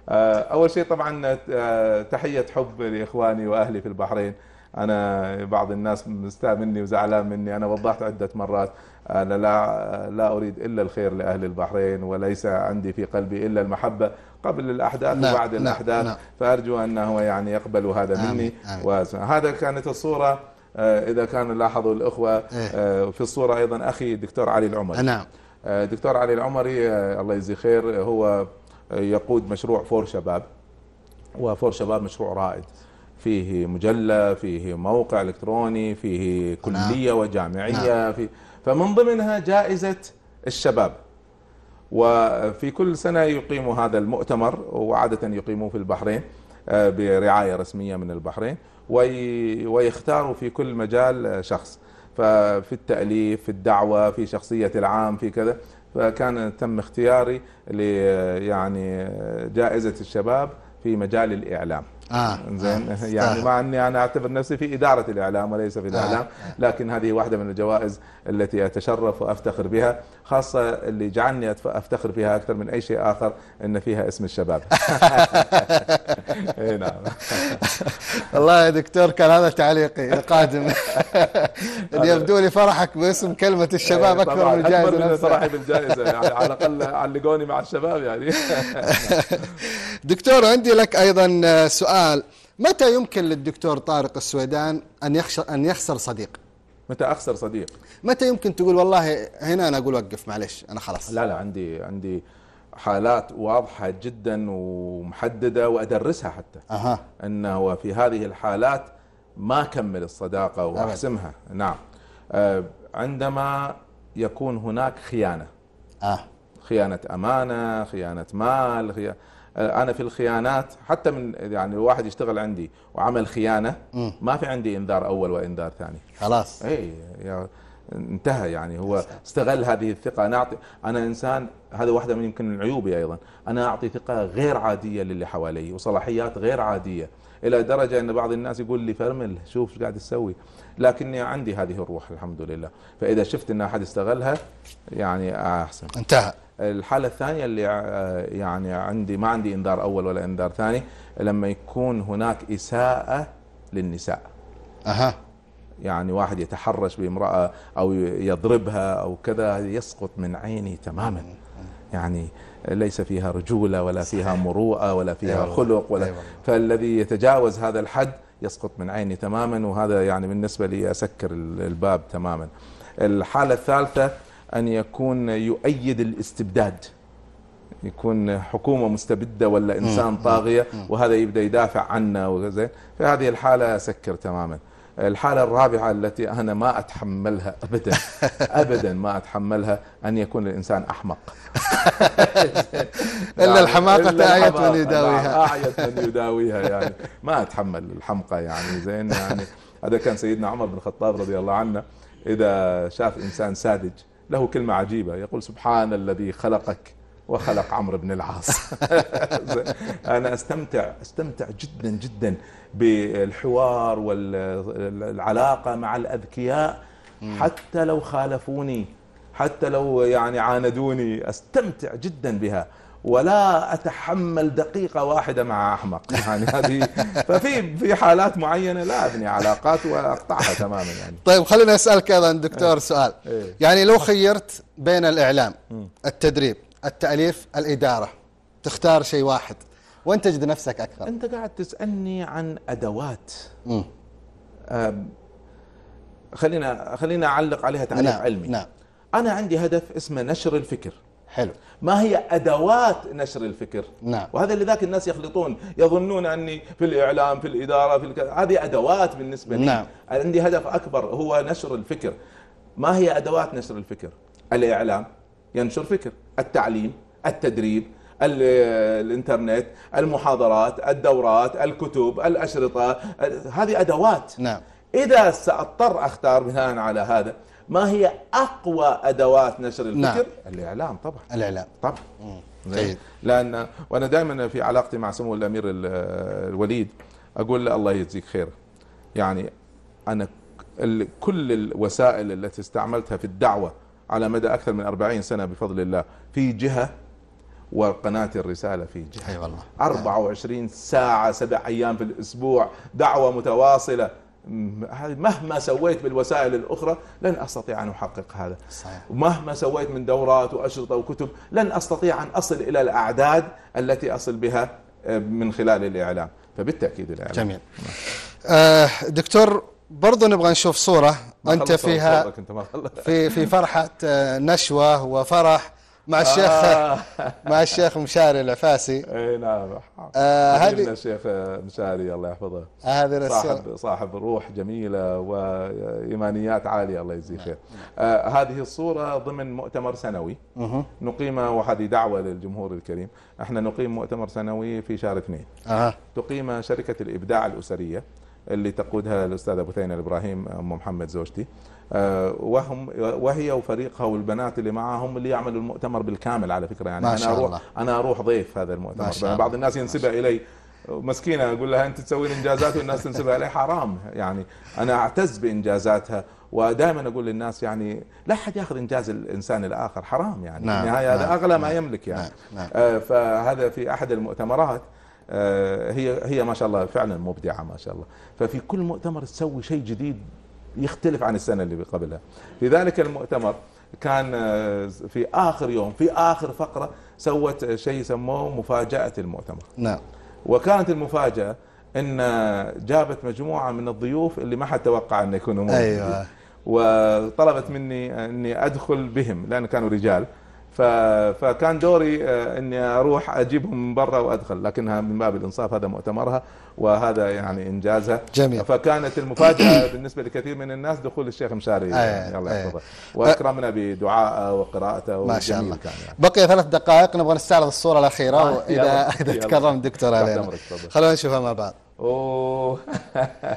أول شيء طبعا آه، تحية حب لإخواني وأهلي في البحرين. أنا بعض الناس مستاء مني وزعلان مني. أنا وضحت عدة مرات. أنا لا لا أريد إلا الخير لأهل البحرين وليس عندي في قلبي إلا المحبة. قبل الأحداث نعم، وبعد نعم، الأحداث نعم. فأرجو أنه يعني يقبل هذا آمين، مني. آمين. وهذا كانت الصورة. آه، إذا كانوا لاحظوا الأخوة إيه. آه، في الصورة أيضا أخي الدكتور علي العمري. نعم. آه، دكتور علي العمري آه، الله يجزيه خير آه، هو آه، يقود مشروع فور شباب وفور شباب مشروع رائد. فيه مجلة فيه موقع إلكتروني فيه كلية وجامعية في فمن ضمنها جائزة الشباب. وفي كل سنة يقيم هذا المؤتمر وعادة يقيموه في البحرين آه، برعاية رسمية من البحرين وي- ويختاروا في كل مجال آه، شخص. ففي التأليف في الدعوة في شخصية العام في كذا. فكان تم اختياري ل يعني جائزة الشباب في مجال الإعلام. آه. زين آه. يعني آه. مع أني أنا أعتبر نفسي في إدارة الإعلام وليس في الإعلام لكن هذه واحدة من الجوائز التي أتشرف وأفتخر بها. خاصة اللي جعلني أفتخر فيها أكثر من أي شيء آخر إن فيها اسم الشباب. نعم. والله يا دكتور كان هذا تعليقي القادم. يبدو لي فرحك باسم كلمة الشباب طبعاً من الجائزة أكبر من فرحي بالجائزة يعني على الأقل علقوني مع الشباب يعني. دكتور عندي لك أيضا آه، سؤال. متى يمكن للدكتور طارق السويدان أن يخسر صديق؟ متى أخسر صديق؟ متى يمكن تقول والله هنا أنا أقول وقف معلش أنا خلاص. لا لا عندي عندي حالات واضحة جدا ومحددة وأدرسها حتى. أها. إنه في هذه الحالات ما كمل الصداقة وأحسمها. نعم. آه، عندما يكون هناك خيانة. آه. خيانة أمانة خيانة مال خيانة أنا في الخيانات حتى من يعني الواحد يشتغل عندي وعمل خيانة مم. ما في عندي إنذار أول وإنذار ثاني. خلاص. إي يا- انتهى يعني. هو استغل هذه الثقة. أنا أعطي أنا إنسان هذا واحدة من يمكن من عيوبي أيضا. أنا أعطي ثقة غير عادية للي حوالي وصلاحيات غير عادية إلى درجة أن بعض الناس يقول لي فرمل شوف إيش قاعد تسوي. لكني عندي هذه الروح الحمد لله. فإذا شفت إن أحد استغلها يعني أحسن. انتهى. الحالة الثانية اللي آه، يعني عندي ما عندي إنذار أول ولا إنذار ثاني لما يكون هناك إساءة للنساء. أها. يعني واحد يتحرش بامرأة أو يضربها أو كذا يسقط من عيني تماما. يعني ليس فيها رجولة ولا فيها مروءة ولا فيها أيوة. خلق ولا أيوة. فالذي يتجاوز هذا الحد يسقط من عيني تماما وهذا يعني بالنسبة لي أسكر ال- الباب تماما. الحالة الثالثة أن يكون يؤيد الاستبداد. يكون حكومة مستبدة ولا إنسان طاغية وهذا يبدأ يدافع عنا وزين. في هذه الحالة أسكر تماما. الحالة الرابعة التي أنا ما أتحملها أبدا أبدا ما أتحملها أن يكون الإنسان أحمق. إلا الحماقة آية الحماقة. من يداويها. آية من يداويها يعني. ما أتحمل الحمقى يعني زين يعني. هذا كان سيدنا عمر بن الخطاب رضي الله عنه. إذا شاف إنسان ساذج له كلمة عجيبة يقول سبحان الذي خلقك وخلق عمرو بن العاص. أنا أستمتع أستمتع جدا جدا بالحوار والعلاقة مع الأذكياء. حتى لو خالفوني حتى لو يعني عاندوني أستمتع جدا بها. ولا أتحمل دقيقة واحدة مع أحمق. يعني هذه ففي في حالات معينة لا أبني علاقات واقطعها تماما يعني. طيب خليني أسألك أيضا دكتور سؤال. إيه. يعني لو خيرت بين الإعلام التدريب التأليف الإدارة تختار شيء واحد وين تجد نفسك أكثر؟ أنت قاعد تسألني عن أدوات. أم، خلينا خلينا أعلق عليها تعليق نعم علمي. نعم. أنا عندي هدف اسمه نشر الفكر. حلو. ما هي أدوات نشر الفكر؟ نعم. وهذا اللي ذاك الناس يخلطون يظنون أني في الإعلام في الإدارة في الك... هذه أدوات بالنسبة لي. نعم. عندي هدف أكبر هو نشر الفكر. ما هي أدوات نشر الفكر؟ الإعلام ينشر فكر التعليم التدريب ال- الإنترنت المحاضرات الدورات الكتب الأشرطة هذه أدوات. نعم. إذا سأضطر أختار بناء على هذا ما هي أقوى أدوات نشر الفكر؟ نعم. الإعلام طبعا. الإعلام. طبعا. جيد. زين. لأن وأنا دائما في علاقتي مع سمو الأمير ال- الوليد أقول له الله يجزيك خير. يعني أنا كل الوسائل التي استعملتها في الدعوة على مدى أكثر من 40 سنة بفضل الله في جهة وقناة الرسالة في جهة. أي والله. 24 ساعة سبع أيام في الأسبوع دعوة متواصلة. مهما سويت بالوسائل الأخرى لن أستطيع أن أحقق هذا. صحيح. مهما سويت من دورات وأشرطة وكتب لن أستطيع أن أصل إلى الأعداد التي أصل بها آه، من خلال الإعلام. فبالتأكيد الإعلام. جميل. آه دكتور برضو نبغى نشوف صورة. أنت فيها. في في فرحة آه، نشوة وفرح. مع الشيخ آه. مع الشيخ مشاري العفاسي إي نعم آه، هذه- الشيخ مشاري الله يحفظه هذه الصورة صاحب صاحب روح جميلة وإيمانيات عالية الله يجزيه خير. آه هذه الصورة ضمن مؤتمر سنوي نقيم وهذه دعوة للجمهور الكريم، إحنا نقيم مؤتمر سنوي في شهر اثنين. أها تقيم شركة الإبداع الأسرية اللي تقودها الأستاذ أبو ثينه الإبراهيم أم محمد زوجتي. آه وهم وهي وفريقها والبنات اللي معهم اللي يعملوا المؤتمر بالكامل على فكرة. يعني ما أنا شاء أروح الله. أنا أروح ضيف هذا ما المؤتمر شاء بعض. الناس ينسبها إلي. مسكينة أقول لها أنت تسوين إنجازات والناس تنسبها إلي. حرام. يعني أنا أعتز بإنجازاتها ودائما أقول للناس يعني لا أحد ياخذ إنجاز الإنسان الآخر. حرام يعني. نعم، في النهاية هذا نعم، أغلى ما نعم، يملك يعني. نعم، نعم. آه فهذا في أحد المؤتمرات آه هي هي ما شاء الله فعلا مبدعة ما شاء الله. ففي كل مؤتمر تسوي شيء جديد يختلف عن السنة اللي قبلها في ذلك المؤتمر كان آه، في آخر يوم في آخر فقرة سوت شيء سموه مفاجأة المؤتمر نعم وكانت المفاجأة إن جابت مجموعة من الضيوف اللي ما حد توقع انه يكونوا موجودين أيوة. وطلبت مني أني أدخل بهم لأن كانوا رجال. فكان دوري آه، إني أروح أجيبهم من برا وأدخل لكنها من باب الإنصاف هذا مؤتمرها وهذا يعني إنجازها جميل. فكانت المفاجأة بالنسبة لكثير من الناس دخول الشيخ مشاري أي- يعني الله أي. يحفظه وأكرمنا بدعائه وقراءته ما شاء الله كان يعني. بقي ثلاث دقائق نبغى نستعرض آه، إذا يلا، إذا يلا. تكرم دكتور علينا. خلونا نشوفها مع بعض أوه.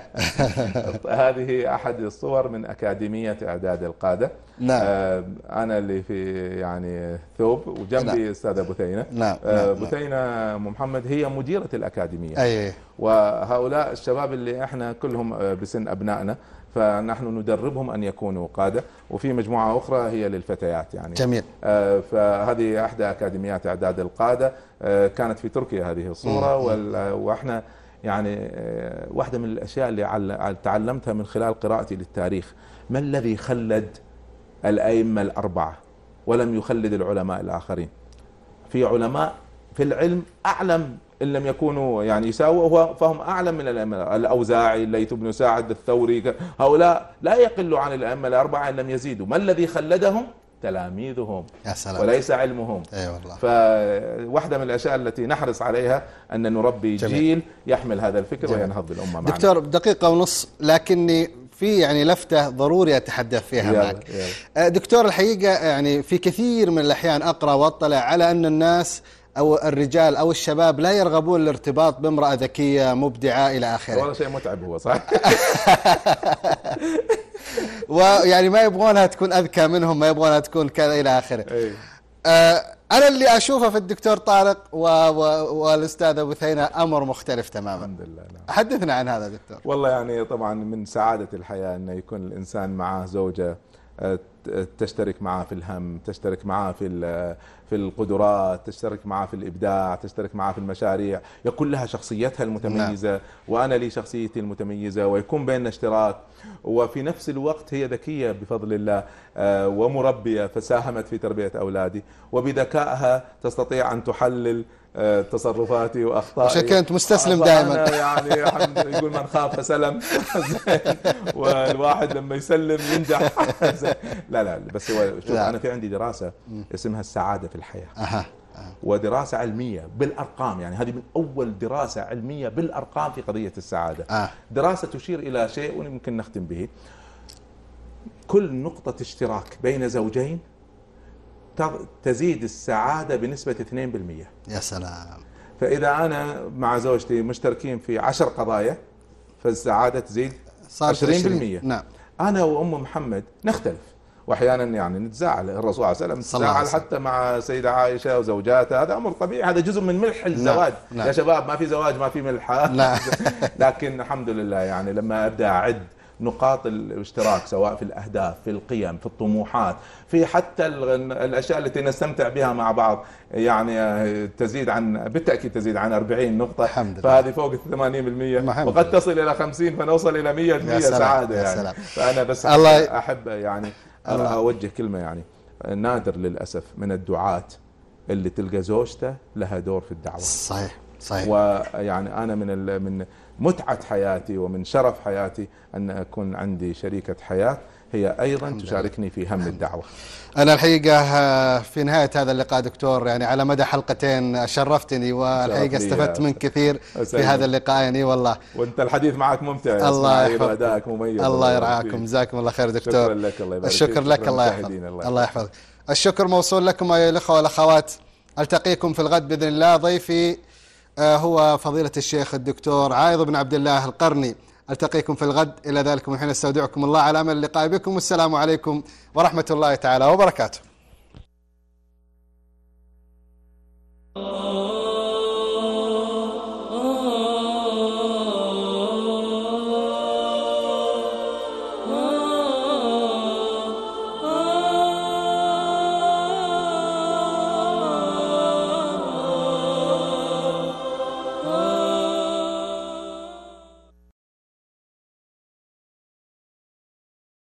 هذه أحد الصور من أكاديمية إعداد القادة. نعم. آه، أنا اللي في يعني ثوب وجنبي نعم. أستاذة بثينة نعم، آه، نعم، نعم. بثينة أم محمد هي مديرة الأكاديمية. أي. وهؤلاء الشباب اللي إحنا كلهم آه، بسن أبنائنا فنحن ندربهم أن يكونوا قادة. وفي مجموعة أخرى هي للفتيات يعني. جميل. آه، فهذه إحدى أكاديميات إعداد القادة. آه، كانت في تركيا هذه الصورة. وال- وإحنا يعني آه، واحدة من الأشياء اللي عل- تعلمتها من خلال قراءتي للتاريخ. ما الذي خلد الأئمة الأربعة ولم يخلد العلماء الآخرين؟ في علماء في العلم أعلم إن لم يكونوا يعني يساووا فهم أعلم من الأئمة الأوزاعي الليث بن سعد الثوري هؤلاء لا يقلوا عن الأئمة الأربعة إن لم يزيدوا. ما الذي خلدهم؟ تلاميذهم يا سلام وليس علمهم اي والله فواحدة من الأشياء التي نحرص عليها أن نربي جميل. جيل يحمل هذا الفكر جميل. وينهض بالأمة معنا دكتور دقيقة ونص لكني في يعني لفتة ضروري أتحدث فيها يلا، معك يلا. آه، دكتور الحقيقة يعني في كثير من الأحيان أقرأ وأطلع على أن الناس أو الرجال أو الشباب لا يرغبون الارتباط بامرأة ذكية مبدعة إلى آخره. والله شيء متعب هو صح؟ ويعني ما يبغونها تكون أذكى منهم ما يبغونها تكون كذا إلى آخره. إيه. آه، أنا اللي أشوفه في الدكتور طارق و... و... والأستاذ أبو ثينة أمر مختلف تماما. الحمد لله نعم. حدثنا عن هذا دكتور. والله يعني طبعا من سعادة الحياة أن يكون الإنسان معه زوجة تشترك معه في الهم تشترك معه في في القدرات تشترك معه في الإبداع تشترك معه في المشاريع. يكون لها شخصيتها المتميزة وأنا لي شخصيتي المتميزة ويكون بيننا اشتراك. وفي نفس الوقت هي ذكية بفضل الله آه، ومربية فساهمت في تربية أولادي. وبذكائها تستطيع أن تحلل تصرفاتي وأخطائي عشان كده أنت مستسلم دائماً. يعني يقول من خاف سلم. والواحد لما يسلم ينجح. لا لا بس هو شوف. أنا في عندي دراسة اسمها السعادة في الحياة أها ودراسة علمية بالأرقام يعني هذه من أول دراسة علمية بالأرقام في قضية السعادة آه. دراسة تشير إلى شيء ويمكن نختم به كل نقطة اشتراك بين زوجين تزيد السعادة بنسبة 2% يا سلام. فإذا أنا مع زوجتي مشتركين في عشر قضايا فالسعادة تزيد صار 20% نعم. أنا وأم محمد نختلف. وأحيانا يعني نتزاعل الرسول صلى الله عليه وسلم تزاعل. حتى مع سيدة عائشة وزوجاتها. هذا أمر طبيعي. هذا جزء من ملح الزواج. نعم. يا شباب ما في زواج ما في ملح. لا. لكن الحمد لله يعني لما أبدأ أعد نقاط الاشتراك سواء في الأهداف في القيم في الطموحات في حتى ال- الأشياء التي نستمتع بها مع بعض يعني آه، تزيد عن بالتأكيد تزيد عن 40 نقطة الحمد لله. فهذه فوق ال 80% الحمد وقد. تصل إلى 50 فنوصل إلى 100% يا سلام، سعادة يا يعني سلام. فأنا بس الله- أحب يعني الله. أوجه كلمة يعني نادر للأسف من الدعاة اللي تلقى زوجته لها دور في الدعوة صحيح صحيح ويعني أنا من ال- من متعة حياتي ومن شرف حياتي أن أكون عندي شريكة حياة هي أيضا تشاركني في هم الدعوة. أنا الحقيقة آه، في نهاية هذا اللقاء دكتور يعني على مدى حلقتين شرفتني والحقيقة استفدت من كثير في. هذا اللقاء يعني والله. وأنت الحديث معك ممتع الله يحفظك. مميز. الله يرعاكم. جزاكم الله خير دكتور. شكرا لك الله يبارك الشكر. لك الله يحفظك. الله يحفظك. الشكر موصول لكم أيها الأخوة والأخوات. ألتقيكم في الغد بإذن الله. ضيفي آه، هو فضيلة الشيخ الدكتور عايض بن عبد الله القرني. ألتقيكم في الغد. إلى ذلك وحين استودعكم الله على أمل اللقاء بكم. والسلام عليكم ورحمة الله تعالى وبركاته.